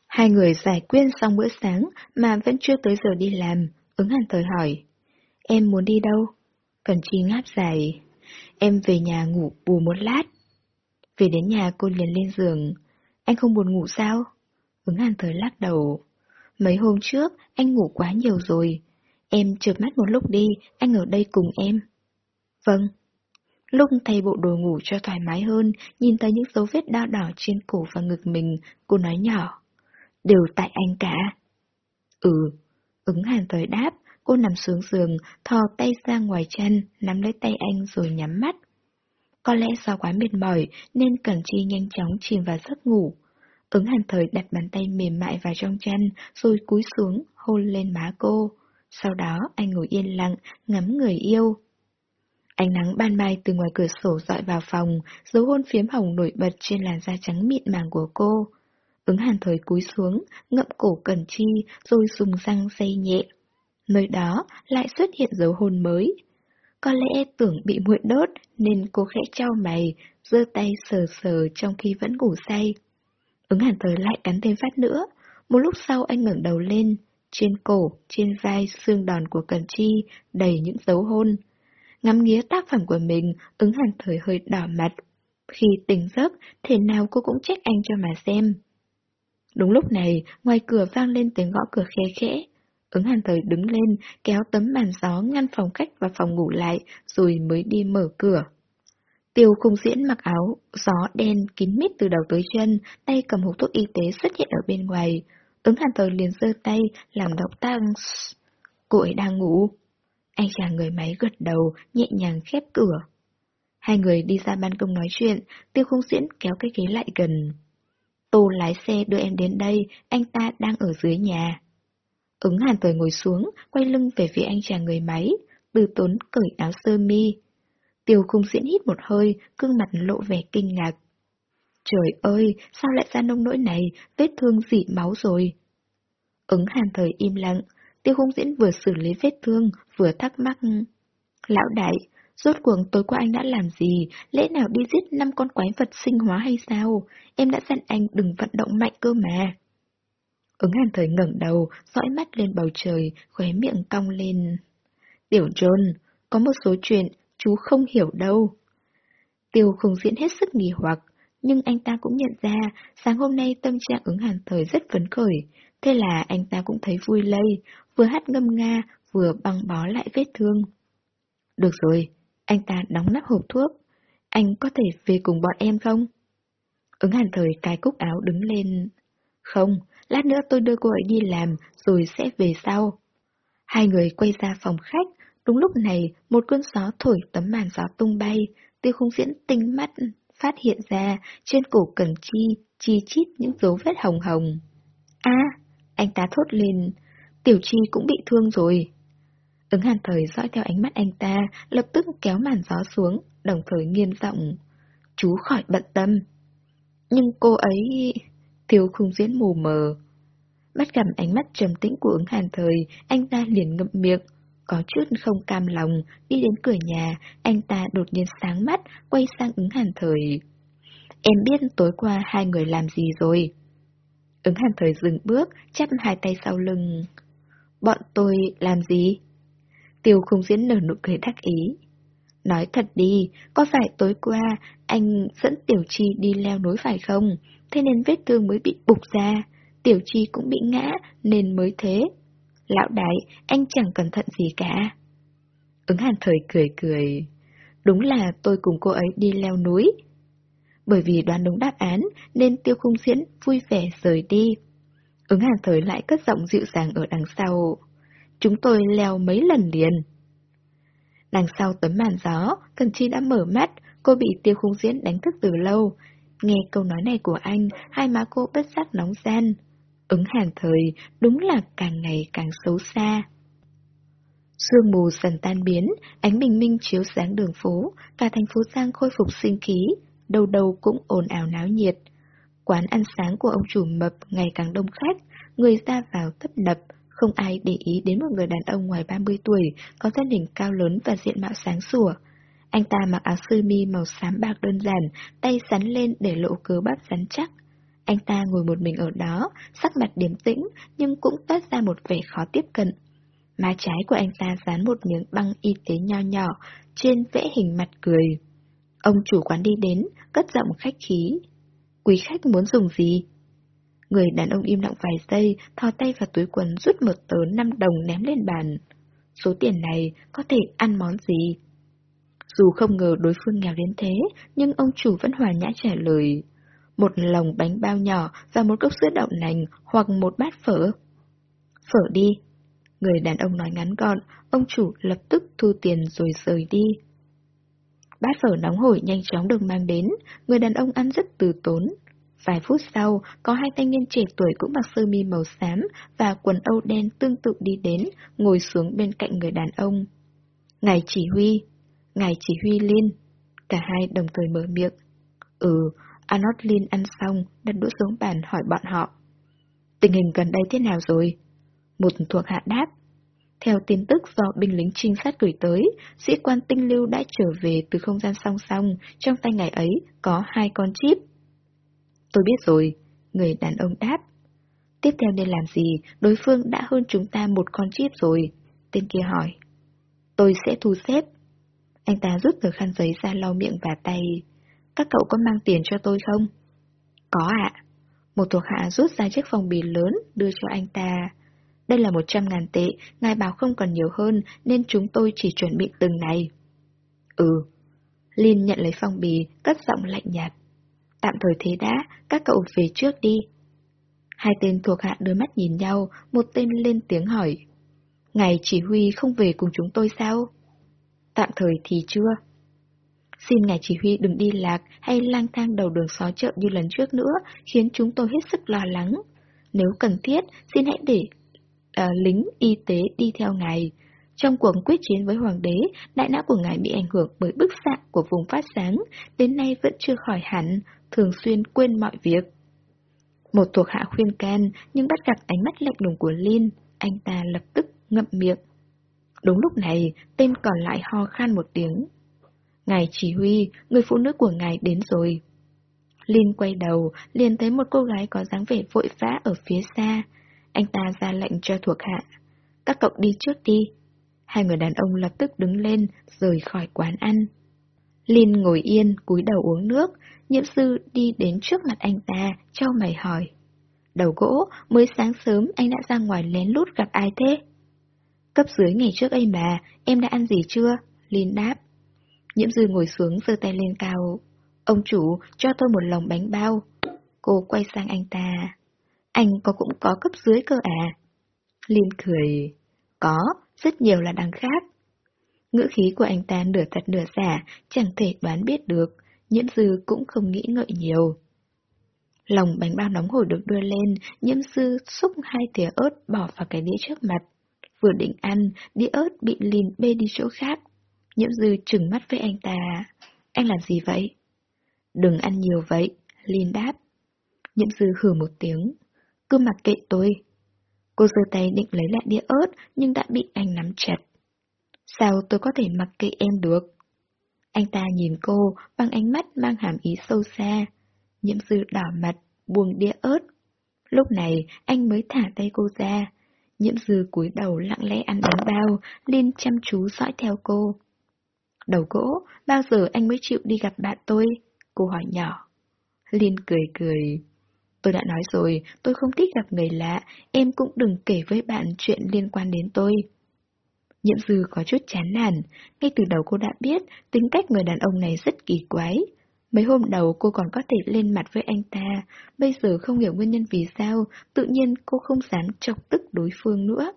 Hai người giải quyết xong bữa sáng mà vẫn chưa tới giờ đi làm, ứng hàn thời hỏi. Em muốn đi đâu? Cẩn Chi ngáp dài. Em về nhà ngủ bù một lát. Về đến nhà cô liền lên giường. Anh không buồn ngủ sao? Ứng hàn thời lắc đầu. Mấy hôm trước, anh ngủ quá nhiều rồi. Em chợp mắt một lúc đi, anh ở đây cùng em. Vâng. Lúc thay bộ đồ ngủ cho thoải mái hơn, nhìn thấy những dấu vết đau đỏ trên cổ và ngực mình, cô nói nhỏ. Đều tại anh cả. Ừ. Ứng hàn thời đáp, cô nằm xuống giường, thò tay ra ngoài chân, nắm lấy tay anh rồi nhắm mắt. Có lẽ do quá mệt mỏi nên Cẩn Chi nhanh chóng chìm vào giấc ngủ. Ứng hàn thời đặt bàn tay mềm mại vào trong chăn, rồi cúi xuống, hôn lên má cô. Sau đó anh ngồi yên lặng, ngắm người yêu. Ánh nắng ban mai từ ngoài cửa sổ dọi vào phòng, dấu hôn phiếm hồng nổi bật trên làn da trắng mịn màng của cô. Ứng hàn thời cúi xuống, ngậm cổ cẩn chi, rồi dùng răng dây nhẹ. Nơi đó lại xuất hiện dấu hôn mới. Có lẽ tưởng bị muội đốt nên cô khẽ trao mày, giơ tay sờ sờ trong khi vẫn ngủ say. Ứng hàn thời lại cắn thêm phát nữa. Một lúc sau anh ngẩng đầu lên. Trên cổ, trên vai, xương đòn của Cần Chi đầy những dấu hôn. Ngắm nghía tác phẩm của mình, ứng hàn thời hơi đỏ mặt. Khi tỉnh giấc, thế nào cô cũng trách anh cho mà xem. Đúng lúc này, ngoài cửa vang lên tiếng gõ cửa khe khẽ. Ứng hàn thời đứng lên, kéo tấm màn gió ngăn phòng khách và phòng ngủ lại, rồi mới đi mở cửa. Tiêu khung diễn mặc áo, gió đen kín mít từ đầu tới chân, tay cầm hộp thuốc y tế xuất hiện ở bên ngoài. Ứng hàn thời liền giơ tay, làm động tác Cô ấy đang ngủ. Anh chàng người máy gật đầu, nhẹ nhàng khép cửa. Hai người đi ra ban công nói chuyện, tiêu khung diễn kéo cái ghế lại gần. Tô lái xe đưa em đến đây, anh ta đang ở dưới nhà. Ứng hàn thời ngồi xuống, quay lưng về phía anh chàng người máy, từ tốn cởi áo sơ mi. Tiêu khung diễn hít một hơi, gương mặt lộ vẻ kinh ngạc. Trời ơi, sao lại ra nông nỗi này, vết thương dị máu rồi. Ứng hàn thời im lặng, tiêu khung diễn vừa xử lý vết thương, vừa thắc mắc. Lão đại, rốt cuộc tối qua anh đã làm gì, lẽ nào đi giết năm con quái vật sinh hóa hay sao? Em đã dặn anh đừng vận động mạnh cơ mà. Ứng hàn thời ngẩng đầu, dõi mắt lên bầu trời, khóe miệng cong lên. Tiểu John, có một số chuyện chú không hiểu đâu. Tiêu không diễn hết sức nghỉ hoặc, nhưng anh ta cũng nhận ra sáng hôm nay tâm trạng ứng hàn thời rất phấn khởi, thế là anh ta cũng thấy vui lây, vừa hát ngâm nga, vừa băng bó lại vết thương. Được rồi, anh ta đóng nắp hộp thuốc. Anh có thể về cùng bọn em không? Ứng hàn thời cài cúc áo đứng lên. Không, lát nữa tôi đưa cô ấy đi làm, rồi sẽ về sau. Hai người quay ra phòng khách, Đúng lúc này, một cơn gió thổi tấm màn gió tung bay, tiêu không diễn tinh mắt, phát hiện ra trên cổ Cần Chi chi chít những dấu vết hồng hồng. a anh ta thốt lên, tiểu chi cũng bị thương rồi. Ứng hàn thời dõi theo ánh mắt anh ta, lập tức kéo màn gió xuống, đồng thời nghiêm giọng Chú khỏi bận tâm. Nhưng cô ấy... Thiếu khung diễn mù mờ. Bắt gặp ánh mắt trầm tĩnh của ứng hàn thời, anh ta liền ngậm miệng, có chút không cam lòng, đi đến cửa nhà, anh ta đột nhiên sáng mắt, quay sang ứng hàn thời. Em biết tối qua hai người làm gì rồi. Ứng hàn thời dừng bước, chắp hai tay sau lưng. Bọn tôi làm gì? Tiêu không diễn nở nụ cười đắc ý. Nói thật đi, có phải tối qua anh dẫn Tiểu Chi đi leo núi phải không? Thế nên vết thương mới bị bục ra. Tiểu Chi cũng bị ngã nên mới thế. Lão đại, anh chẳng cẩn thận gì cả. Ứng hàn thời cười cười. Đúng là tôi cùng cô ấy đi leo núi. Bởi vì đoán đúng đáp án nên tiêu khung diễn vui vẻ rời đi. Ứng hàng thời lại cất giọng dịu dàng ở đằng sau. Chúng tôi leo mấy lần liền. Đằng sau tấm màn gió, Cần Chi đã mở mắt, cô bị tiêu khung diễn đánh thức từ lâu. Nghe câu nói này của anh, hai má cô bất giác nóng gian. Ứng hàng thời, đúng là càng ngày càng xấu xa. Sương mù dần tan biến, ánh bình minh chiếu sáng đường phố, cả thành phố Giang khôi phục sinh khí, đâu đâu cũng ồn ào náo nhiệt. Quán ăn sáng của ông chủ mập ngày càng đông khách, người ra vào tấp nập, không ai để ý đến một người đàn ông ngoài 30 tuổi, có thân hình cao lớn và diện mạo sáng sủa. Anh ta mặc áo sơ mi màu xám bạc đơn giản, tay sắn lên để lộ cớ bắp rắn chắc. Anh ta ngồi một mình ở đó, sắc mặt điềm tĩnh, nhưng cũng toát ra một vẻ khó tiếp cận. Má trái của anh ta dán một miếng băng y tế nho nhỏ, trên vẽ hình mặt cười. Ông chủ quán đi đến, cất giọng khách khí. Quý khách muốn dùng gì? Người đàn ông im lặng vài giây, thò tay vào túi quần rút một tờ 5 đồng ném lên bàn. Số tiền này có thể ăn món gì? Dù không ngờ đối phương nghèo đến thế, nhưng ông chủ vẫn hòa nhã trả lời. Một lồng bánh bao nhỏ và một cốc sữa đậu nành hoặc một bát phở. Phở đi. Người đàn ông nói ngắn gọn, ông chủ lập tức thu tiền rồi rời đi. Bát phở nóng hổi nhanh chóng được mang đến, người đàn ông ăn rất từ tốn. Vài phút sau, có hai thanh niên trẻ tuổi cũng mặc sơ mi màu xám và quần âu đen tương tự đi đến, ngồi xuống bên cạnh người đàn ông. Ngài chỉ huy, ngài chỉ huy Liên. Cả hai đồng thời mở miệng. Ừ, Arnold Liên ăn xong, đặt đũa xuống bàn hỏi bọn họ. Tình hình gần đây thế nào rồi? Một thuộc hạ đáp. Theo tin tức do binh lính trinh sát gửi tới, sĩ quan tinh lưu đã trở về từ không gian song song, trong tay ngài ấy có hai con chip. Tôi biết rồi, người đàn ông đáp. Tiếp theo nên làm gì, đối phương đã hơn chúng ta một con chip rồi. Tên kia hỏi. Tôi sẽ thu xếp. Anh ta rút tờ khăn giấy ra lau miệng và tay. Các cậu có mang tiền cho tôi không? Có ạ. Một thuộc hạ rút ra chiếc phong bì lớn đưa cho anh ta. Đây là một trăm ngàn tệ, ngài bảo không còn nhiều hơn nên chúng tôi chỉ chuẩn bị từng này. Ừ. Linh nhận lấy phong bì, cất giọng lạnh nhạt. Tạm thời thế đã, các cậu về trước đi. Hai tên thuộc hạ đôi mắt nhìn nhau, một tên lên tiếng hỏi. Ngài chỉ huy không về cùng chúng tôi sao? Tạm thời thì chưa. Xin ngài chỉ huy đừng đi lạc hay lang thang đầu đường xó chợ như lần trước nữa, khiến chúng tôi hết sức lo lắng. Nếu cần thiết, xin hãy để à, lính y tế đi theo ngài. Trong cuộc quyết chiến với hoàng đế, đại não của ngài bị ảnh hưởng bởi bức xạ của vùng phát sáng, đến nay vẫn chưa khỏi hẳn, thường xuyên quên mọi việc. Một thuộc hạ khuyên can, nhưng bắt gặp ánh mắt lạnh lùng của Lin, anh ta lập tức ngậm miệng. Đúng lúc này, tên còn lại ho khan một tiếng. Ngài chỉ huy, người phụ nữ của ngài đến rồi. Lin quay đầu, liền thấy một cô gái có dáng vẻ vội vã ở phía xa. Anh ta ra lệnh cho thuộc hạ. Các cậu đi trước đi. Hai người đàn ông lập tức đứng lên, rời khỏi quán ăn. Linh ngồi yên, cúi đầu uống nước, nhiễm sư đi đến trước mặt anh ta, cho mày hỏi. Đầu gỗ, mới sáng sớm anh đã ra ngoài lén lút gặp ai thế? Cấp dưới ngày trước ấy mà, em đã ăn gì chưa? Linh đáp. Nhiễm dư ngồi xuống giơ tay lên cao. Ông chủ, cho tôi một lồng bánh bao. Cô quay sang anh ta. Anh có cũng có cấp dưới cơ à? Linh cười. Có, rất nhiều là đằng khác. Ngữ khí của anh ta nửa thật nửa giả, chẳng thể đoán biết được, nhiễm dư cũng không nghĩ ngợi nhiều. Lòng bánh bao nóng hổi được đưa lên, nhiễm dư xúc hai thìa ớt bỏ vào cái đĩa trước mặt. Vừa định ăn, đĩa ớt bị Linh bê đi chỗ khác. Nhiễm dư trừng mắt với anh ta. Anh làm gì vậy? Đừng ăn nhiều vậy, Linh đáp. Nhiễm dư hừ một tiếng. Cứ mặc kệ tôi. Cô giơ tay định lấy lại đĩa ớt nhưng đã bị anh nắm chặt. Sao tôi có thể mặc kệ em được? Anh ta nhìn cô bằng ánh mắt mang hàm ý sâu xa. Nhiễm dư đỏ mặt, buông đĩa ớt. Lúc này anh mới thả tay cô ra. Nhiễm dư cúi đầu lặng lẽ ăn bánh bao, Linh chăm chú dõi theo cô. Đầu gỗ, bao giờ anh mới chịu đi gặp bạn tôi? Cô hỏi nhỏ. Linh cười cười. Tôi đã nói rồi, tôi không thích gặp người lạ, em cũng đừng kể với bạn chuyện liên quan đến tôi. Nhiệm dư có chút chán nản, ngay từ đầu cô đã biết tính cách người đàn ông này rất kỳ quái. Mấy hôm đầu cô còn có thể lên mặt với anh ta, bây giờ không hiểu nguyên nhân vì sao, tự nhiên cô không dám chọc tức đối phương nữa.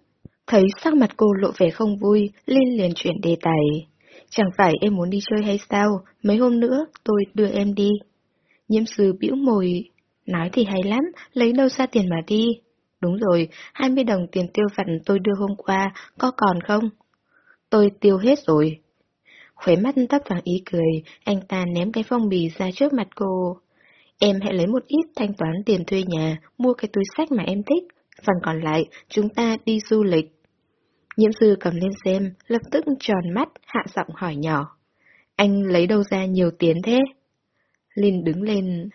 Thấy sắc mặt cô lộ vẻ không vui, Linh liền chuyển đề tài. Chẳng phải em muốn đi chơi hay sao, mấy hôm nữa tôi đưa em đi. Nhiễm sư bĩu mồi, nói thì hay lắm, lấy đâu ra tiền mà đi. Đúng rồi, 20 đồng tiền tiêu vặt tôi đưa hôm qua, có còn không? Tôi tiêu hết rồi. Khóe mắt tóc vàng ý cười, anh ta ném cái phong bì ra trước mặt cô. Em hãy lấy một ít thanh toán tiền thuê nhà, mua cái túi sách mà em thích, phần còn lại chúng ta đi du lịch. Nhiễm sư cầm lên xem, lập tức tròn mắt, hạ giọng hỏi nhỏ. Anh lấy đâu ra nhiều tiền thế? Linh đứng lên.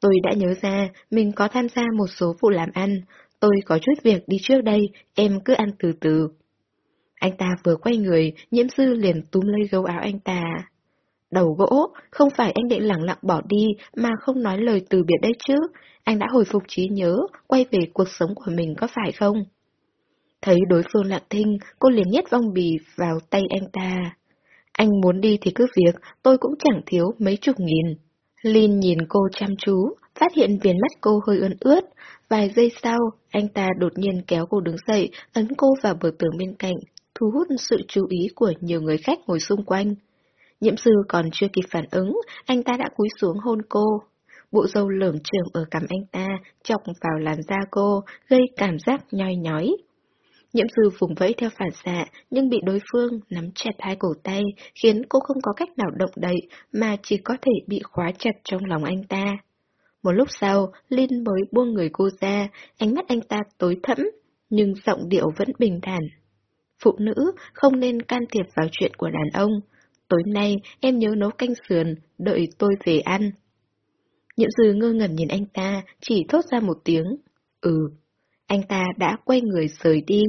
Tôi đã nhớ ra, mình có tham gia một số vụ làm ăn. Tôi có chút việc đi trước đây, em cứ ăn từ từ. Anh ta vừa quay người, nhiễm sư liền túm lấy gấu áo anh ta. Đầu gỗ, không phải anh định lẳng lặng bỏ đi mà không nói lời từ biệt đấy chứ. Anh đã hồi phục trí nhớ, quay về cuộc sống của mình có phải không? Thấy đối phương lặng thinh, cô liền nhét vong bì vào tay anh ta. Anh muốn đi thì cứ việc, tôi cũng chẳng thiếu mấy chục nghìn. Lin nhìn cô chăm chú, phát hiện viền mắt cô hơi ươn ướt. Vài giây sau, anh ta đột nhiên kéo cô đứng dậy, ấn cô vào bờ tường bên cạnh, thu hút sự chú ý của nhiều người khách ngồi xung quanh. Nhiễm sư còn chưa kịp phản ứng, anh ta đã cúi xuống hôn cô. Bộ dâu lởm trường ở cằm anh ta, chọc vào làn da cô, gây cảm giác nhoi nhói. Nhiễm sư vùng vẫy theo phản xạ, nhưng bị đối phương nắm chặt hai cổ tay, khiến cô không có cách nào động đậy, mà chỉ có thể bị khóa chặt trong lòng anh ta. Một lúc sau, Linh mới buông người cô ra, ánh mắt anh ta tối thẫm, nhưng giọng điệu vẫn bình thản. Phụ nữ không nên can thiệp vào chuyện của đàn ông. Tối nay em nhớ nấu canh sườn, đợi tôi về ăn. Nhiễm dư ngơ ngẩn nhìn anh ta, chỉ thốt ra một tiếng. Ừ, anh ta đã quay người rời đi.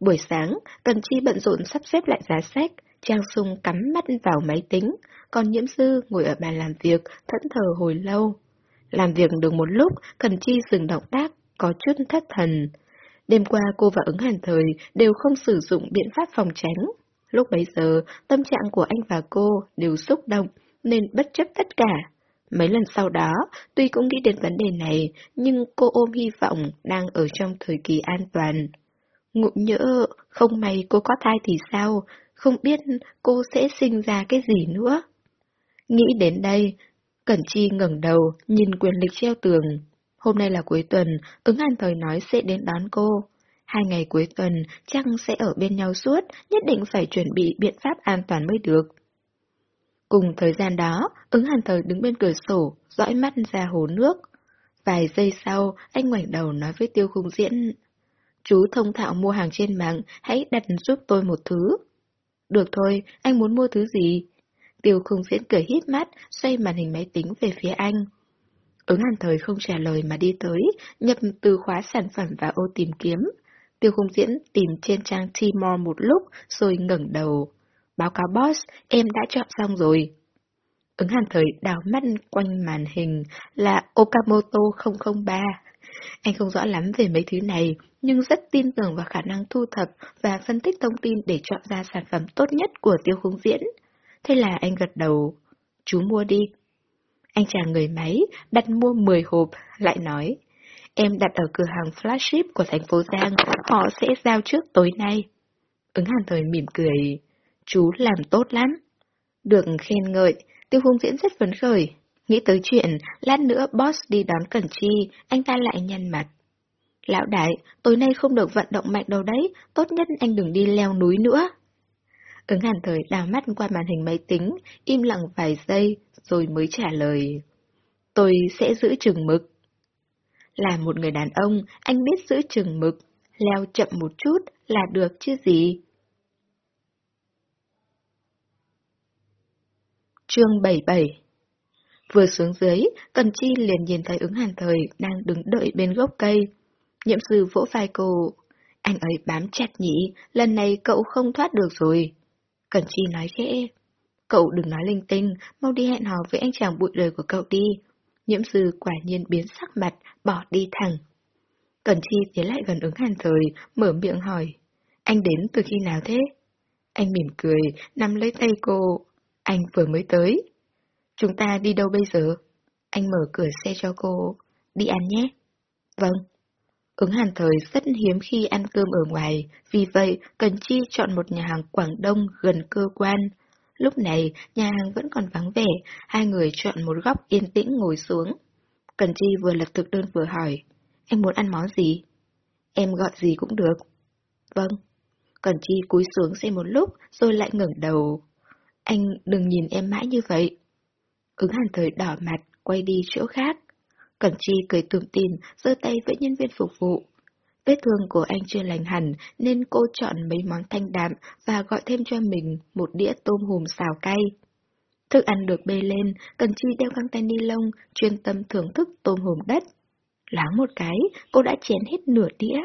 Buổi sáng, Cần Chi bận rộn sắp xếp lại giá sách, Trang Sung cắm mắt vào máy tính, còn Nhiễm Sư ngồi ở bàn làm việc, thẫn thờ hồi lâu. Làm việc được một lúc, Cần Chi dừng động tác, có chút thất thần. Đêm qua cô và ứng hàn thời đều không sử dụng biện pháp phòng tránh. Lúc bấy giờ, tâm trạng của anh và cô đều xúc động, nên bất chấp tất cả. Mấy lần sau đó, tuy cũng nghĩ đến vấn đề này, nhưng cô ôm hy vọng đang ở trong thời kỳ an toàn. Ngụ nhỡ, không may cô có thai thì sao, không biết cô sẽ sinh ra cái gì nữa. Nghĩ đến đây, Cẩn Chi ngẩng đầu, nhìn quyền lịch treo tường. Hôm nay là cuối tuần, ứng hàn thời nói sẽ đến đón cô. Hai ngày cuối tuần, chắc sẽ ở bên nhau suốt, nhất định phải chuẩn bị biện pháp an toàn mới được. Cùng thời gian đó, ứng hàn thời đứng bên cửa sổ, dõi mắt ra hồ nước. Vài giây sau, anh ngoảnh đầu nói với tiêu khung diễn. Chú thông thạo mua hàng trên mạng, hãy đặt giúp tôi một thứ. Được thôi, anh muốn mua thứ gì? Tiêu khung diễn cười hít mắt, xoay màn hình máy tính về phía anh. Ứng hàn thời không trả lời mà đi tới, nhập từ khóa sản phẩm vào ô tìm kiếm. Tiêu khung diễn tìm trên trang tmall một lúc, rồi ngẩng đầu. Báo cáo boss, em đã chọn xong rồi. Ứng hàn thời đào mắt quanh màn hình là Okamoto 003. Anh không rõ lắm về mấy thứ này, nhưng rất tin tưởng vào khả năng thu thập và phân tích thông tin để chọn ra sản phẩm tốt nhất của tiêu khung diễn. Thế là anh gật đầu. Chú mua đi. Anh chàng người máy, đặt mua 10 hộp, lại nói. Em đặt ở cửa hàng flagship của thành phố Giang, họ sẽ giao trước tối nay. Ứng hàn thời mỉm cười. Chú làm tốt lắm. Được khen ngợi, tiêu hung diễn rất phấn khởi. Nghĩ tới chuyện, lát nữa boss đi đón Cẩn Chi, anh ta lại nhăn mặt. Lão đại, tối nay không được vận động mạnh đâu đấy, tốt nhất anh đừng đi leo núi nữa. Ứng hàn thời đào mắt qua màn hình máy tính, im lặng vài giây, rồi mới trả lời. Tôi sẽ giữ chừng mực. Là một người đàn ông, anh biết giữ chừng mực, leo chậm một chút là được chứ gì. Chương 77 Vừa xuống dưới, Cần Chi liền nhìn thấy ứng hàn thời đang đứng đợi bên gốc cây. Nhiệm sư vỗ vai cô. Anh ấy bám chặt nhỉ, lần này cậu không thoát được rồi. Cần Chi nói khẽ. Cậu đừng nói linh tinh, mau đi hẹn hò với anh chàng bụi đời của cậu đi. Nhiễm sư quả nhiên biến sắc mặt, bỏ đi thẳng. Cần Chi tiến lại gần ứng hàn thời, mở miệng hỏi. Anh đến từ khi nào thế? Anh mỉm cười, nắm lấy tay cô. Anh vừa mới tới. Chúng ta đi đâu bây giờ? Anh mở cửa xe cho cô. Đi ăn nhé. Vâng. Ứng hàn thời rất hiếm khi ăn cơm ở ngoài, vì vậy Cần Chi chọn một nhà hàng Quảng Đông gần cơ quan. Lúc này, nhà hàng vẫn còn vắng vẻ, hai người chọn một góc yên tĩnh ngồi xuống. Cần Chi vừa lập thực đơn vừa hỏi, anh muốn ăn món gì? Em gọi gì cũng được. Vâng. Cần Chi cúi xuống xem một lúc, rồi lại ngẩng đầu. Anh đừng nhìn em mãi như vậy. Ứng hàn thời đỏ mặt, quay đi chỗ khác. Cẩn Chi cười tùm tìm, giơ tay với nhân viên phục vụ. Vết thương của anh chưa lành hẳn nên cô chọn mấy món thanh đạm và gọi thêm cho mình một đĩa tôm hùm xào cay. Thức ăn được bê lên, Cần Chi đeo găng tay ni lông, chuyên tâm thưởng thức tôm hùm đất. Láng một cái, cô đã chén hết nửa đĩa.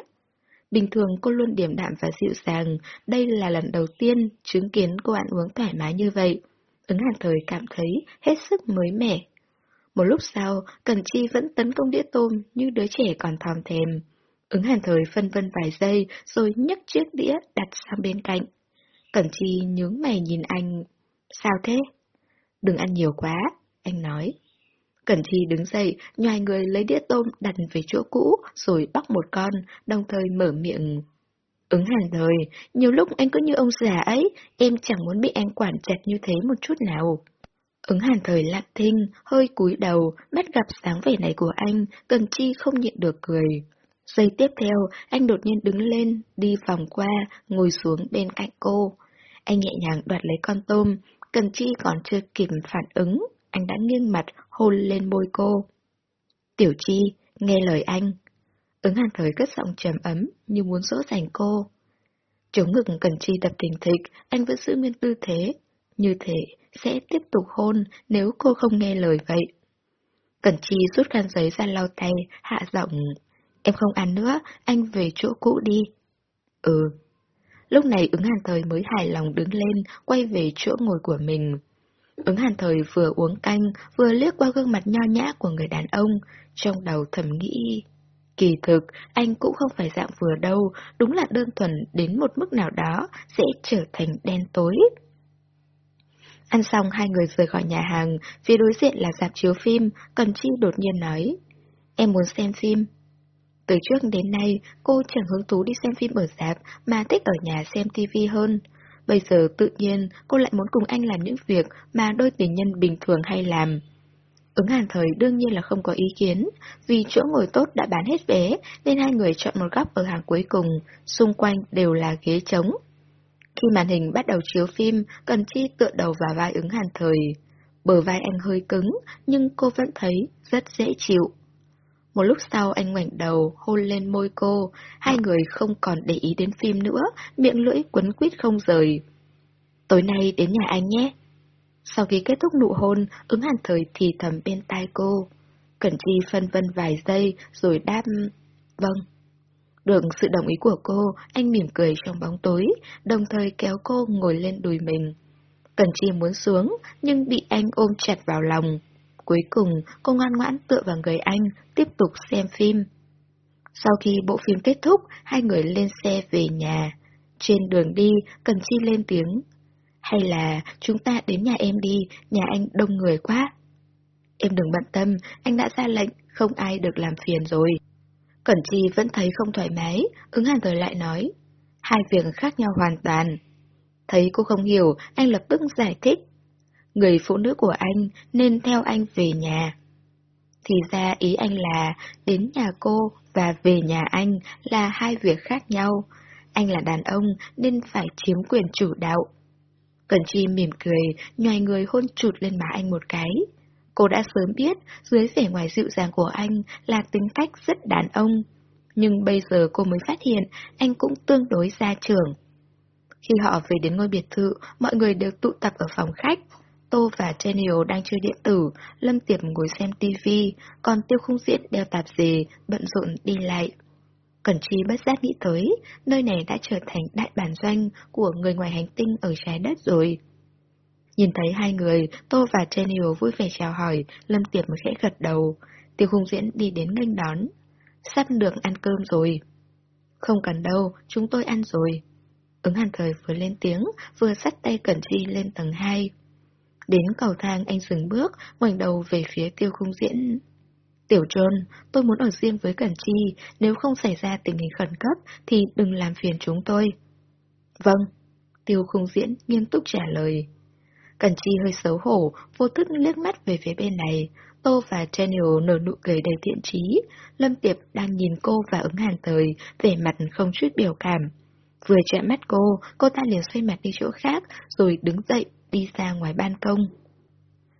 Bình thường cô luôn điềm đạm và dịu dàng, đây là lần đầu tiên chứng kiến cô ăn uống thoải mái như vậy. Ứng hàn thời cảm thấy hết sức mới mẻ. Một lúc sau, Cần Chi vẫn tấn công đĩa tôm như đứa trẻ còn thòm thèm. Ứng hàn thời phân vân vài giây rồi nhấc chiếc đĩa đặt sang bên cạnh. Cẩn Chi nhướng mày nhìn anh. Sao thế? Đừng ăn nhiều quá, anh nói. Cẩn Chi đứng dậy, nhoài người lấy đĩa tôm đặt về chỗ cũ, rồi bắt một con, đồng thời mở miệng. Ứng hàn thời, nhiều lúc anh cứ như ông già ấy, em chẳng muốn bị anh quản chặt như thế một chút nào. Ứng hàn thời lặng thinh, hơi cúi đầu, Bắt gặp sáng vẻ này của anh, Cần Chi không nhịn được cười. Giây tiếp theo, anh đột nhiên đứng lên, đi vòng qua, ngồi xuống bên cạnh cô. Anh nhẹ nhàng đoạt lấy con tôm, Cần Chi còn chưa kịp phản ứng, anh đã nghiêng mặt hôn lên môi cô. Tiểu Chi, nghe lời anh. Ứng hàn thời cất giọng trầm ấm như muốn dỗ dành cô. Chống ngực Cần Chi đập thình thịch, anh vẫn giữ nguyên tư thế. Như thế, sẽ tiếp tục hôn nếu cô không nghe lời vậy. Cẩn Chi rút khăn giấy ra lau tay, hạ giọng. Em không ăn nữa, anh về chỗ cũ đi. Ừ. Lúc này ứng hàn thời mới hài lòng đứng lên, quay về chỗ ngồi của mình. Ứng hàn thời vừa uống canh, vừa liếc qua gương mặt nho nhã của người đàn ông, trong đầu thầm nghĩ... Kỳ thực, anh cũng không phải dạng vừa đâu, đúng là đơn thuần đến một mức nào đó sẽ trở thành đen tối. Ăn xong hai người rời khỏi nhà hàng, phía đối diện là dạp chiếu phim, Cần Chi đột nhiên nói. Em muốn xem phim. Từ trước đến nay, cô chẳng hứng thú đi xem phim ở dạp mà thích ở nhà xem tivi hơn. Bây giờ tự nhiên cô lại muốn cùng anh làm những việc mà đôi tình nhân bình thường hay làm. Ứng hàn thời đương nhiên là không có ý kiến, vì chỗ ngồi tốt đã bán hết vé nên hai người chọn một góc ở hàng cuối cùng, xung quanh đều là ghế trống. Khi màn hình bắt đầu chiếu phim, Cần Chi tựa đầu vào vai ứng hàn thời. Bờ vai anh hơi cứng, nhưng cô vẫn thấy rất dễ chịu. Một lúc sau anh ngoảnh đầu, hôn lên môi cô, hai người không còn để ý đến phim nữa, miệng lưỡi quấn quýt không rời. Tối nay đến nhà anh nhé. Sau khi kết thúc nụ hôn, ứng hàn thời thì thầm bên tai cô. Cẩn Chi phân vân vài giây rồi đáp, vâng. Được sự đồng ý của cô, anh mỉm cười trong bóng tối, đồng thời kéo cô ngồi lên đùi mình. cẩn Chi muốn xuống, nhưng bị anh ôm chặt vào lòng. Cuối cùng, cô ngoan ngoãn tựa vào người anh, tiếp tục xem phim. Sau khi bộ phim kết thúc, hai người lên xe về nhà. Trên đường đi, Cần Chi lên tiếng. Hay là chúng ta đến nhà em đi, nhà anh đông người quá. Em đừng bận tâm, anh đã ra lệnh, không ai được làm phiền rồi. Cẩn Chi vẫn thấy không thoải mái, ứng hàn thời lại nói. Hai việc khác nhau hoàn toàn. Thấy cô không hiểu, anh lập tức giải thích. Người phụ nữ của anh nên theo anh về nhà. Thì ra ý anh là đến nhà cô và về nhà anh là hai việc khác nhau. Anh là đàn ông nên phải chiếm quyền chủ đạo. cần Chi mỉm cười, nhòi người hôn chụt lên má anh một cái. Cô đã sớm biết dưới vẻ ngoài dịu dàng của anh là tính cách rất đàn ông. Nhưng bây giờ cô mới phát hiện anh cũng tương đối gia trưởng. Khi họ về đến ngôi biệt thự, mọi người đều tụ tập ở phòng khách. Tô và Daniel đang chơi điện tử, Lâm Tiệp ngồi xem tivi, còn Tiêu Khung Diễn đeo tạp dề, bận rộn đi lại. Cẩn Chi bất giác nghĩ tới, nơi này đã trở thành đại bản doanh của người ngoài hành tinh ở trái đất rồi. Nhìn thấy hai người, Tô và Daniel vui vẻ chào hỏi, Lâm Tiệp khẽ gật đầu. Tiêu khung diễn đi đến nghênh đón. Sắp được ăn cơm rồi. Không cần đâu, chúng tôi ăn rồi. Ứng hàn thời vừa lên tiếng, vừa sắt tay Cẩn Chi lên tầng 2. Đến cầu thang anh dừng bước, ngoảnh đầu về phía tiêu khung diễn. Tiểu trôn tôi muốn ở riêng với Cẩn Chi, nếu không xảy ra tình hình khẩn cấp thì đừng làm phiền chúng tôi. Vâng, tiêu khung diễn nghiêm túc trả lời. Cẩn Chi hơi xấu hổ, vô thức liếc mắt về phía bên này. Tô và Daniel nở nụ cười đầy thiện trí. Lâm Tiệp đang nhìn cô và ứng hàn thời, vẻ mặt không chút biểu cảm. Vừa chạm mắt cô, cô ta liền xoay mặt đi chỗ khác, rồi đứng dậy, đi ra ngoài ban công.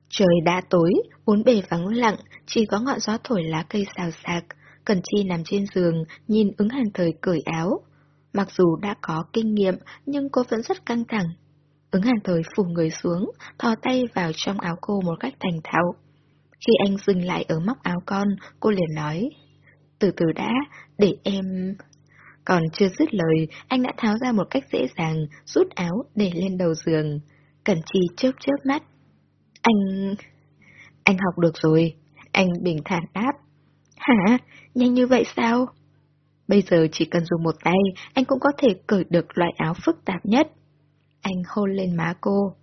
Trời đã tối, bốn bề vắng lặng, chỉ có ngọn gió thổi lá cây xào xạc. Cần Chi nằm trên giường, nhìn ứng hàng thời cởi áo. Mặc dù đã có kinh nghiệm, nhưng cô vẫn rất căng thẳng. Ứng hàng thời phủ người xuống, thò tay vào trong áo cô một cách thành thạo. Khi anh dừng lại ở móc áo con, cô liền nói, từ từ đã, để em... Còn chưa dứt lời, anh đã tháo ra một cách dễ dàng, rút áo để lên đầu giường. Cẩn Chi chớp chớp mắt. Anh... Anh học được rồi. Anh bình thản đáp. Hả? Nhanh như vậy sao? Bây giờ chỉ cần dùng một tay, anh cũng có thể cởi được loại áo phức tạp nhất. Anh hôn lên má cô.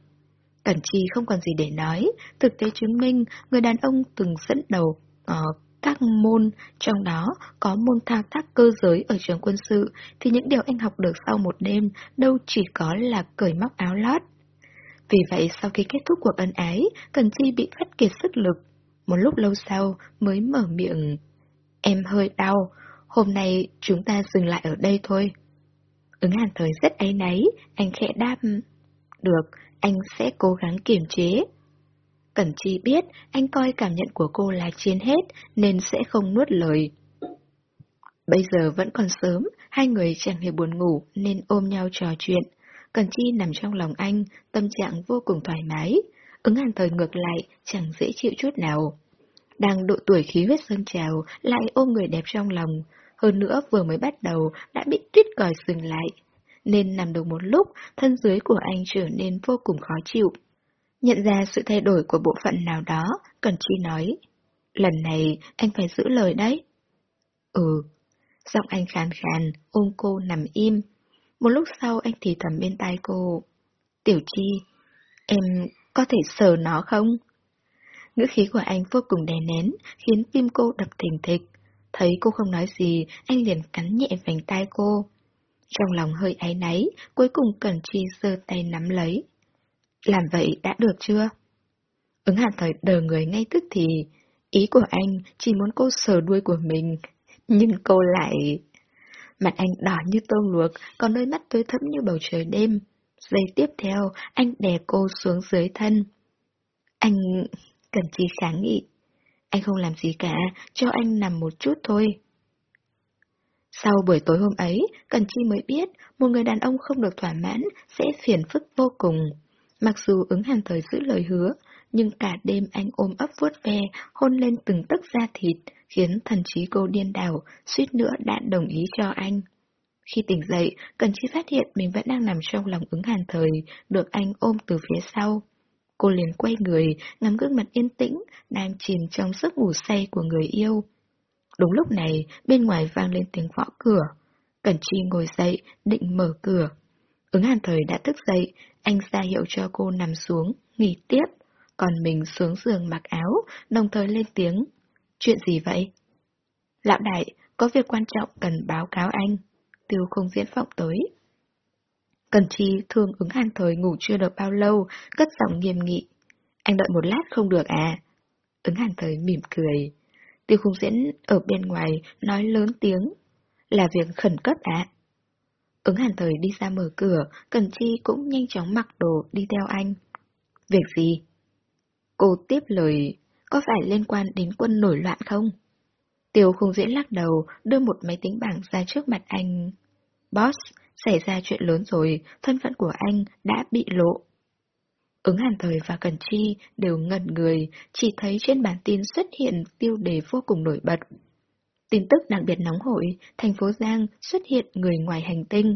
Cẩn Chi không còn gì để nói, thực tế chứng minh người đàn ông từng dẫn đầu uh, các môn, trong đó có môn thao tác cơ giới ở trường quân sự, thì những điều anh học được sau một đêm đâu chỉ có là cởi móc áo lót. Vì vậy sau khi kết thúc cuộc ân ái, Cần Chi bị phát kiệt sức lực. Một lúc lâu sau mới mở miệng. Em hơi đau, hôm nay chúng ta dừng lại ở đây thôi. Ứng hàn thời rất áy náy, anh khẽ đáp. Được, anh sẽ cố gắng kiềm chế. Cẩn Chi biết anh coi cảm nhận của cô là trên hết nên sẽ không nuốt lời. Bây giờ vẫn còn sớm, hai người chẳng hề buồn ngủ nên ôm nhau trò chuyện. Cẩn Chi nằm trong lòng anh, tâm trạng vô cùng thoải mái. Ứng hàn thời ngược lại, chẳng dễ chịu chút nào. Đang độ tuổi khí huyết dâng trào, lại ôm người đẹp trong lòng. Hơn nữa vừa mới bắt đầu đã bị tuyết còi dừng lại. Nên nằm được một lúc, thân dưới của anh trở nên vô cùng khó chịu. Nhận ra sự thay đổi của bộ phận nào đó, Cần Chi nói. Lần này anh phải giữ lời đấy. Ừ. Giọng anh khàn khàn, ôm cô nằm im. Một lúc sau anh thì thầm bên tai cô. Tiểu Chi, em có thể sờ nó không? Ngữ khí của anh vô cùng đè nén, khiến tim cô đập thình thịch. Thấy cô không nói gì, anh liền cắn nhẹ vành tai cô. Trong lòng hơi áy náy, cuối cùng Cẩn Chi giơ tay nắm lấy. Làm vậy đã được chưa? Ứng hàn thời đờ người ngay tức thì, ý của anh chỉ muốn cô sờ đuôi của mình, nhưng cô lại... Mặt anh đỏ như tôm luộc, còn đôi mắt tươi thẫm như bầu trời đêm. Giây tiếp theo, anh đè cô xuống dưới thân. Anh... cần chi kháng nghị. Anh không làm gì cả, cho anh nằm một chút thôi. Sau buổi tối hôm ấy, Cần Chi mới biết một người đàn ông không được thỏa mãn sẽ phiền phức vô cùng. Mặc dù ứng hàn thời giữ lời hứa, nhưng cả đêm anh ôm ấp vuốt ve, hôn lên từng tấc da thịt, khiến thần trí cô điên đảo, suýt nữa đã đồng ý cho anh. Khi tỉnh dậy, Cần Chi phát hiện mình vẫn đang nằm trong lòng ứng hàn thời, được anh ôm từ phía sau. Cô liền quay người, ngắm gương mặt yên tĩnh, đang chìm trong giấc ngủ say của người yêu. Đúng lúc này, bên ngoài vang lên tiếng gõ cửa. Cẩn Chi ngồi dậy, định mở cửa. Ứng hàn thời đã thức dậy, anh ra hiệu cho cô nằm xuống, nghỉ tiếp, còn mình xuống giường mặc áo, đồng thời lên tiếng. Chuyện gì vậy? Lão đại, có việc quan trọng cần báo cáo anh. Tiêu không diễn vọng tới. Cần chi thương ứng hàn thời ngủ chưa được bao lâu, cất giọng nghiêm nghị. Anh đợi một lát không được à? Ứng hàn thời mỉm cười. Tiêu khung diễn ở bên ngoài nói lớn tiếng. Là việc khẩn cấp ạ. À? Ứng hàn thời đi ra mở cửa, Cần Chi cũng nhanh chóng mặc đồ đi theo anh. Việc gì? Cô tiếp lời, có phải liên quan đến quân nổi loạn không? Tiêu không diễn lắc đầu, đưa một máy tính bảng ra trước mặt anh. Boss, xảy ra chuyện lớn rồi, thân phận của anh đã bị lộ. Ứng hàn thời và Cần Chi đều ngẩn người, chỉ thấy trên bản tin xuất hiện tiêu đề vô cùng nổi bật. Tin tức đặc biệt nóng hổi, thành phố Giang xuất hiện người ngoài hành tinh.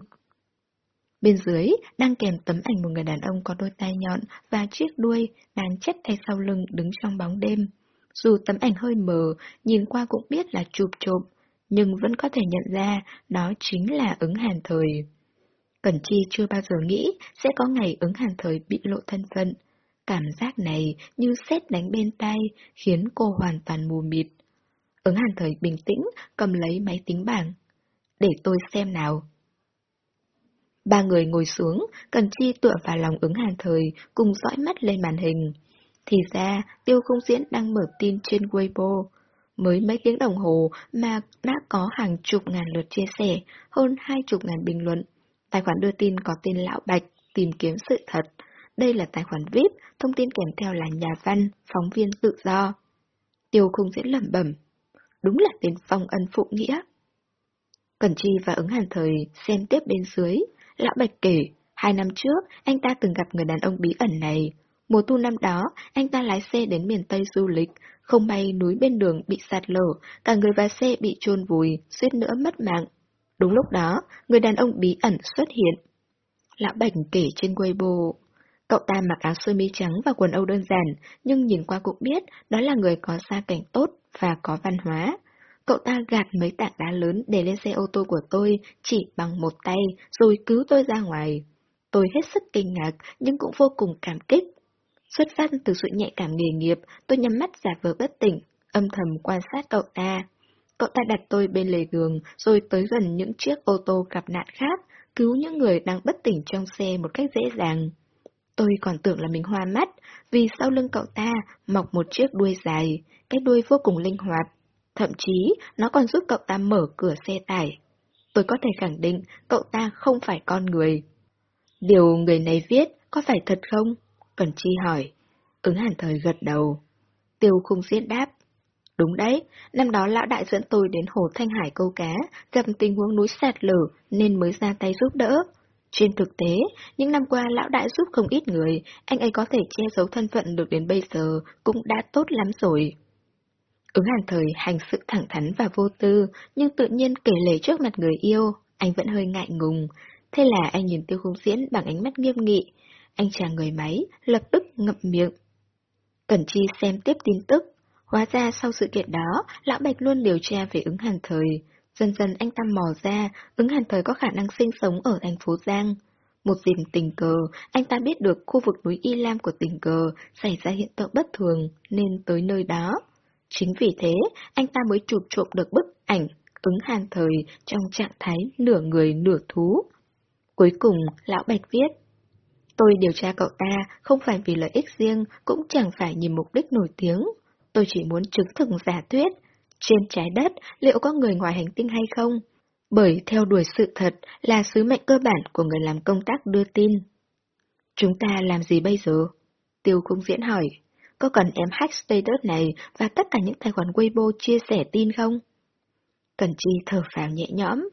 Bên dưới đang kèm tấm ảnh một người đàn ông có đôi tai nhọn và chiếc đuôi đang chết thay sau lưng đứng trong bóng đêm. Dù tấm ảnh hơi mờ, nhìn qua cũng biết là chụp trộm, nhưng vẫn có thể nhận ra đó chính là ứng hàn thời. Cẩn Chi chưa bao giờ nghĩ sẽ có ngày ứng hàn thời bị lộ thân phận. Cảm giác này như sét đánh bên tay, khiến cô hoàn toàn mù mịt. Ứng hàn thời bình tĩnh, cầm lấy máy tính bảng. Để tôi xem nào. Ba người ngồi xuống, Cần Chi tựa vào lòng ứng hàng thời, cùng dõi mắt lên màn hình. Thì ra, Tiêu Không Diễn đang mở tin trên Weibo. Mới mấy tiếng đồng hồ mà đã có hàng chục ngàn lượt chia sẻ, hơn hai chục ngàn bình luận. Tài khoản đưa tin có tên Lão Bạch, tìm kiếm sự thật. Đây là tài khoản VIP, thông tin kèm theo là nhà văn, phóng viên tự do. Tiêu Không Diễn lẩm bẩm. Đúng là tên phong ân phụ nghĩa. Cẩn Chi và ứng hàn thời xem tiếp bên dưới, Lão Bạch kể, hai năm trước, anh ta từng gặp người đàn ông bí ẩn này. Mùa thu năm đó, anh ta lái xe đến miền Tây du lịch, không may núi bên đường bị sạt lở, cả người và xe bị chôn vùi, suýt nữa mất mạng. Đúng lúc đó, người đàn ông bí ẩn xuất hiện. Lão Bạch kể trên Weibo. Cậu ta mặc áo sơ mi trắng và quần âu đơn giản, nhưng nhìn qua cũng biết đó là người có gia cảnh tốt và có văn hóa. Cậu ta gạt mấy tảng đá lớn để lên xe ô tô của tôi chỉ bằng một tay rồi cứu tôi ra ngoài. Tôi hết sức kinh ngạc nhưng cũng vô cùng cảm kích. Xuất phát từ sự nhạy cảm nghề nghiệp, tôi nhắm mắt giả vờ bất tỉnh, âm thầm quan sát cậu ta. Cậu ta đặt tôi bên lề đường rồi tới gần những chiếc ô tô gặp nạn khác, cứu những người đang bất tỉnh trong xe một cách dễ dàng. Tôi còn tưởng là mình hoa mắt, vì sau lưng cậu ta mọc một chiếc đuôi dài, cái đuôi vô cùng linh hoạt, Thậm chí, nó còn giúp cậu ta mở cửa xe tải. Tôi có thể khẳng định cậu ta không phải con người. Điều người này viết có phải thật không? Cần Chi hỏi. Ứng hẳn thời gật đầu. Tiêu khung diễn đáp. Đúng đấy, năm đó lão đại dẫn tôi đến hồ Thanh Hải câu cá, gặp tình huống núi sạt lở nên mới ra tay giúp đỡ. Trên thực tế, những năm qua lão đại giúp không ít người, anh ấy có thể che giấu thân phận được đến bây giờ cũng đã tốt lắm rồi. Ứng hàn thời hành sự thẳng thắn và vô tư, nhưng tự nhiên kể lể trước mặt người yêu, anh vẫn hơi ngại ngùng. Thế là anh nhìn tiêu khung diễn bằng ánh mắt nghiêm nghị. Anh chàng người máy, lập tức ngậm miệng. Cẩn Chi xem tiếp tin tức. Hóa ra sau sự kiện đó, Lão Bạch luôn điều tra về ứng hàn thời. Dần dần anh ta mò ra, ứng hàn thời có khả năng sinh sống ở thành phố Giang. Một dịp tình cờ, anh ta biết được khu vực núi Y Lam của tình cờ xảy ra hiện tượng bất thường, nên tới nơi đó. Chính vì thế, anh ta mới chụp trộm được bức ảnh ứng hàn thời trong trạng thái nửa người nửa thú. Cuối cùng, Lão Bạch viết, Tôi điều tra cậu ta không phải vì lợi ích riêng, cũng chẳng phải nhìn mục đích nổi tiếng. Tôi chỉ muốn chứng thực giả thuyết. Trên trái đất, liệu có người ngoài hành tinh hay không? Bởi theo đuổi sự thật là sứ mệnh cơ bản của người làm công tác đưa tin. Chúng ta làm gì bây giờ? Tiêu Cung Diễn hỏi có cần em hack status này và tất cả những tài khoản Weibo chia sẻ tin không? Cần Chi thở phào nhẹ nhõm.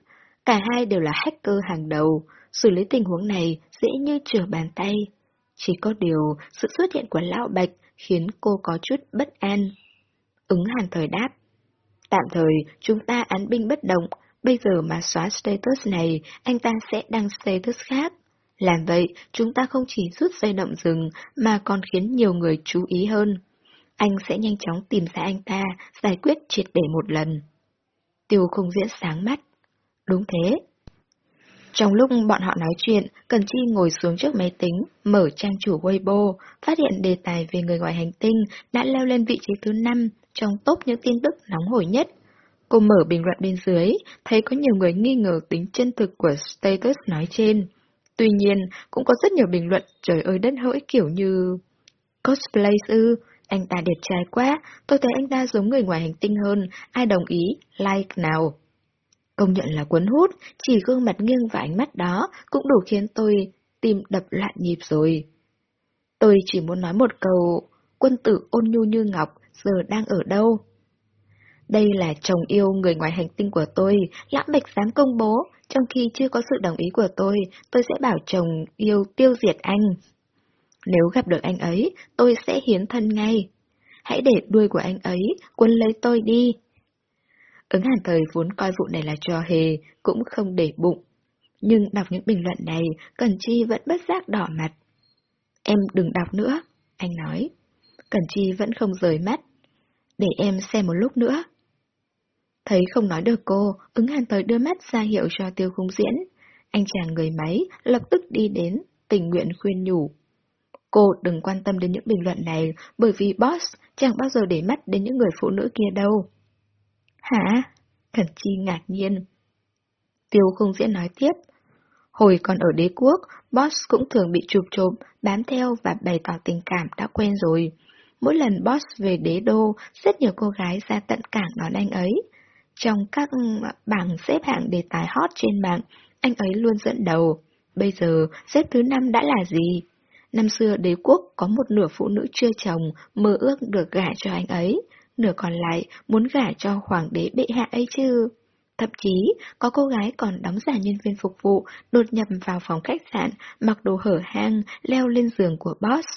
Cả hai đều là hacker hàng đầu, xử lý tình huống này dễ như trở bàn tay. Chỉ có điều, sự xuất hiện của Lão Bạch khiến cô có chút bất an. Ứng hàng thời đáp. Tạm thời, chúng ta án binh bất động, bây giờ mà xóa status này, anh ta sẽ đăng status khác. Làm vậy, chúng ta không chỉ rút dây động rừng mà còn khiến nhiều người chú ý hơn. Anh sẽ nhanh chóng tìm ra anh ta, giải quyết triệt để một lần. Tiêu không diễn sáng mắt. Đúng thế. Trong lúc bọn họ nói chuyện, Cần Chi ngồi xuống trước máy tính, mở trang chủ Weibo, phát hiện đề tài về người ngoài hành tinh đã leo lên vị trí thứ 5 trong top những tin tức nóng hổi nhất. Cô mở bình luận bên dưới, thấy có nhiều người nghi ngờ tính chân thực của status nói trên. Tuy nhiên, cũng có rất nhiều bình luận trời ơi đất hỡi kiểu như... Cosplay ư, anh ta đẹp trai quá, tôi thấy anh ta giống người ngoài hành tinh hơn, ai đồng ý, like nào. Công nhận là cuốn hút, chỉ gương mặt nghiêng và ánh mắt đó cũng đủ khiến tôi tim đập loạn nhịp rồi. Tôi chỉ muốn nói một câu, quân tử ôn nhu như ngọc, giờ đang ở đâu? Đây là chồng yêu người ngoài hành tinh của tôi, lãm bạch dám công bố, trong khi chưa có sự đồng ý của tôi, tôi sẽ bảo chồng yêu tiêu diệt anh. Nếu gặp được anh ấy, tôi sẽ hiến thân ngay. Hãy để đuôi của anh ấy quân lấy tôi đi. Ứng hàn thời vốn coi vụ này là trò hề, cũng không để bụng. Nhưng đọc những bình luận này, Cần Chi vẫn bất giác đỏ mặt. Em đừng đọc nữa, anh nói. Cần Chi vẫn không rời mắt. Để em xem một lúc nữa. Thấy không nói được cô, ứng hàn tới đưa mắt ra hiệu cho tiêu khung diễn. Anh chàng người máy lập tức đi đến, tình nguyện khuyên nhủ. Cô đừng quan tâm đến những bình luận này, bởi vì boss chẳng bao giờ để mắt đến những người phụ nữ kia đâu. Hả? Thần Chi ngạc nhiên. Tiêu không diễn nói tiếp. Hồi còn ở đế quốc, boss cũng thường bị chụp trộm, bám theo và bày tỏ tình cảm đã quen rồi. Mỗi lần boss về đế đô, rất nhiều cô gái ra tận cảng đón anh ấy. Trong các à, bảng xếp hạng đề tài hot trên mạng, anh ấy luôn dẫn đầu. Bây giờ, xếp thứ năm đã là gì? Năm xưa đế quốc có một nửa phụ nữ chưa chồng mơ ước được gả cho anh ấy, nửa còn lại muốn gả cho hoàng đế bệ hạ ấy chứ. Thậm chí, có cô gái còn đóng giả nhân viên phục vụ, đột nhập vào phòng khách sạn, mặc đồ hở hang, leo lên giường của boss.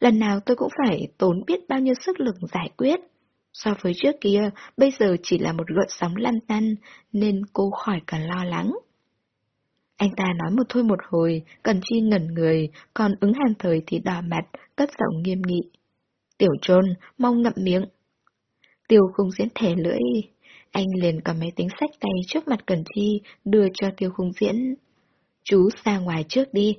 Lần nào tôi cũng phải tốn biết bao nhiêu sức lực giải quyết. So với trước kia, bây giờ chỉ là một gợn sóng lăn tăn, nên cô khỏi cần lo lắng. Anh ta nói một thôi một hồi, Cần Chi ngẩn người, còn ứng hàn thời thì đỏ mặt, cất giọng nghiêm nghị. Tiểu trôn, mong ngậm miệng. Tiêu khung diễn thẻ lưỡi. Anh liền cầm máy tính sách tay trước mặt Cần Chi, đưa cho tiêu khung diễn. Chú ra ngoài trước đi.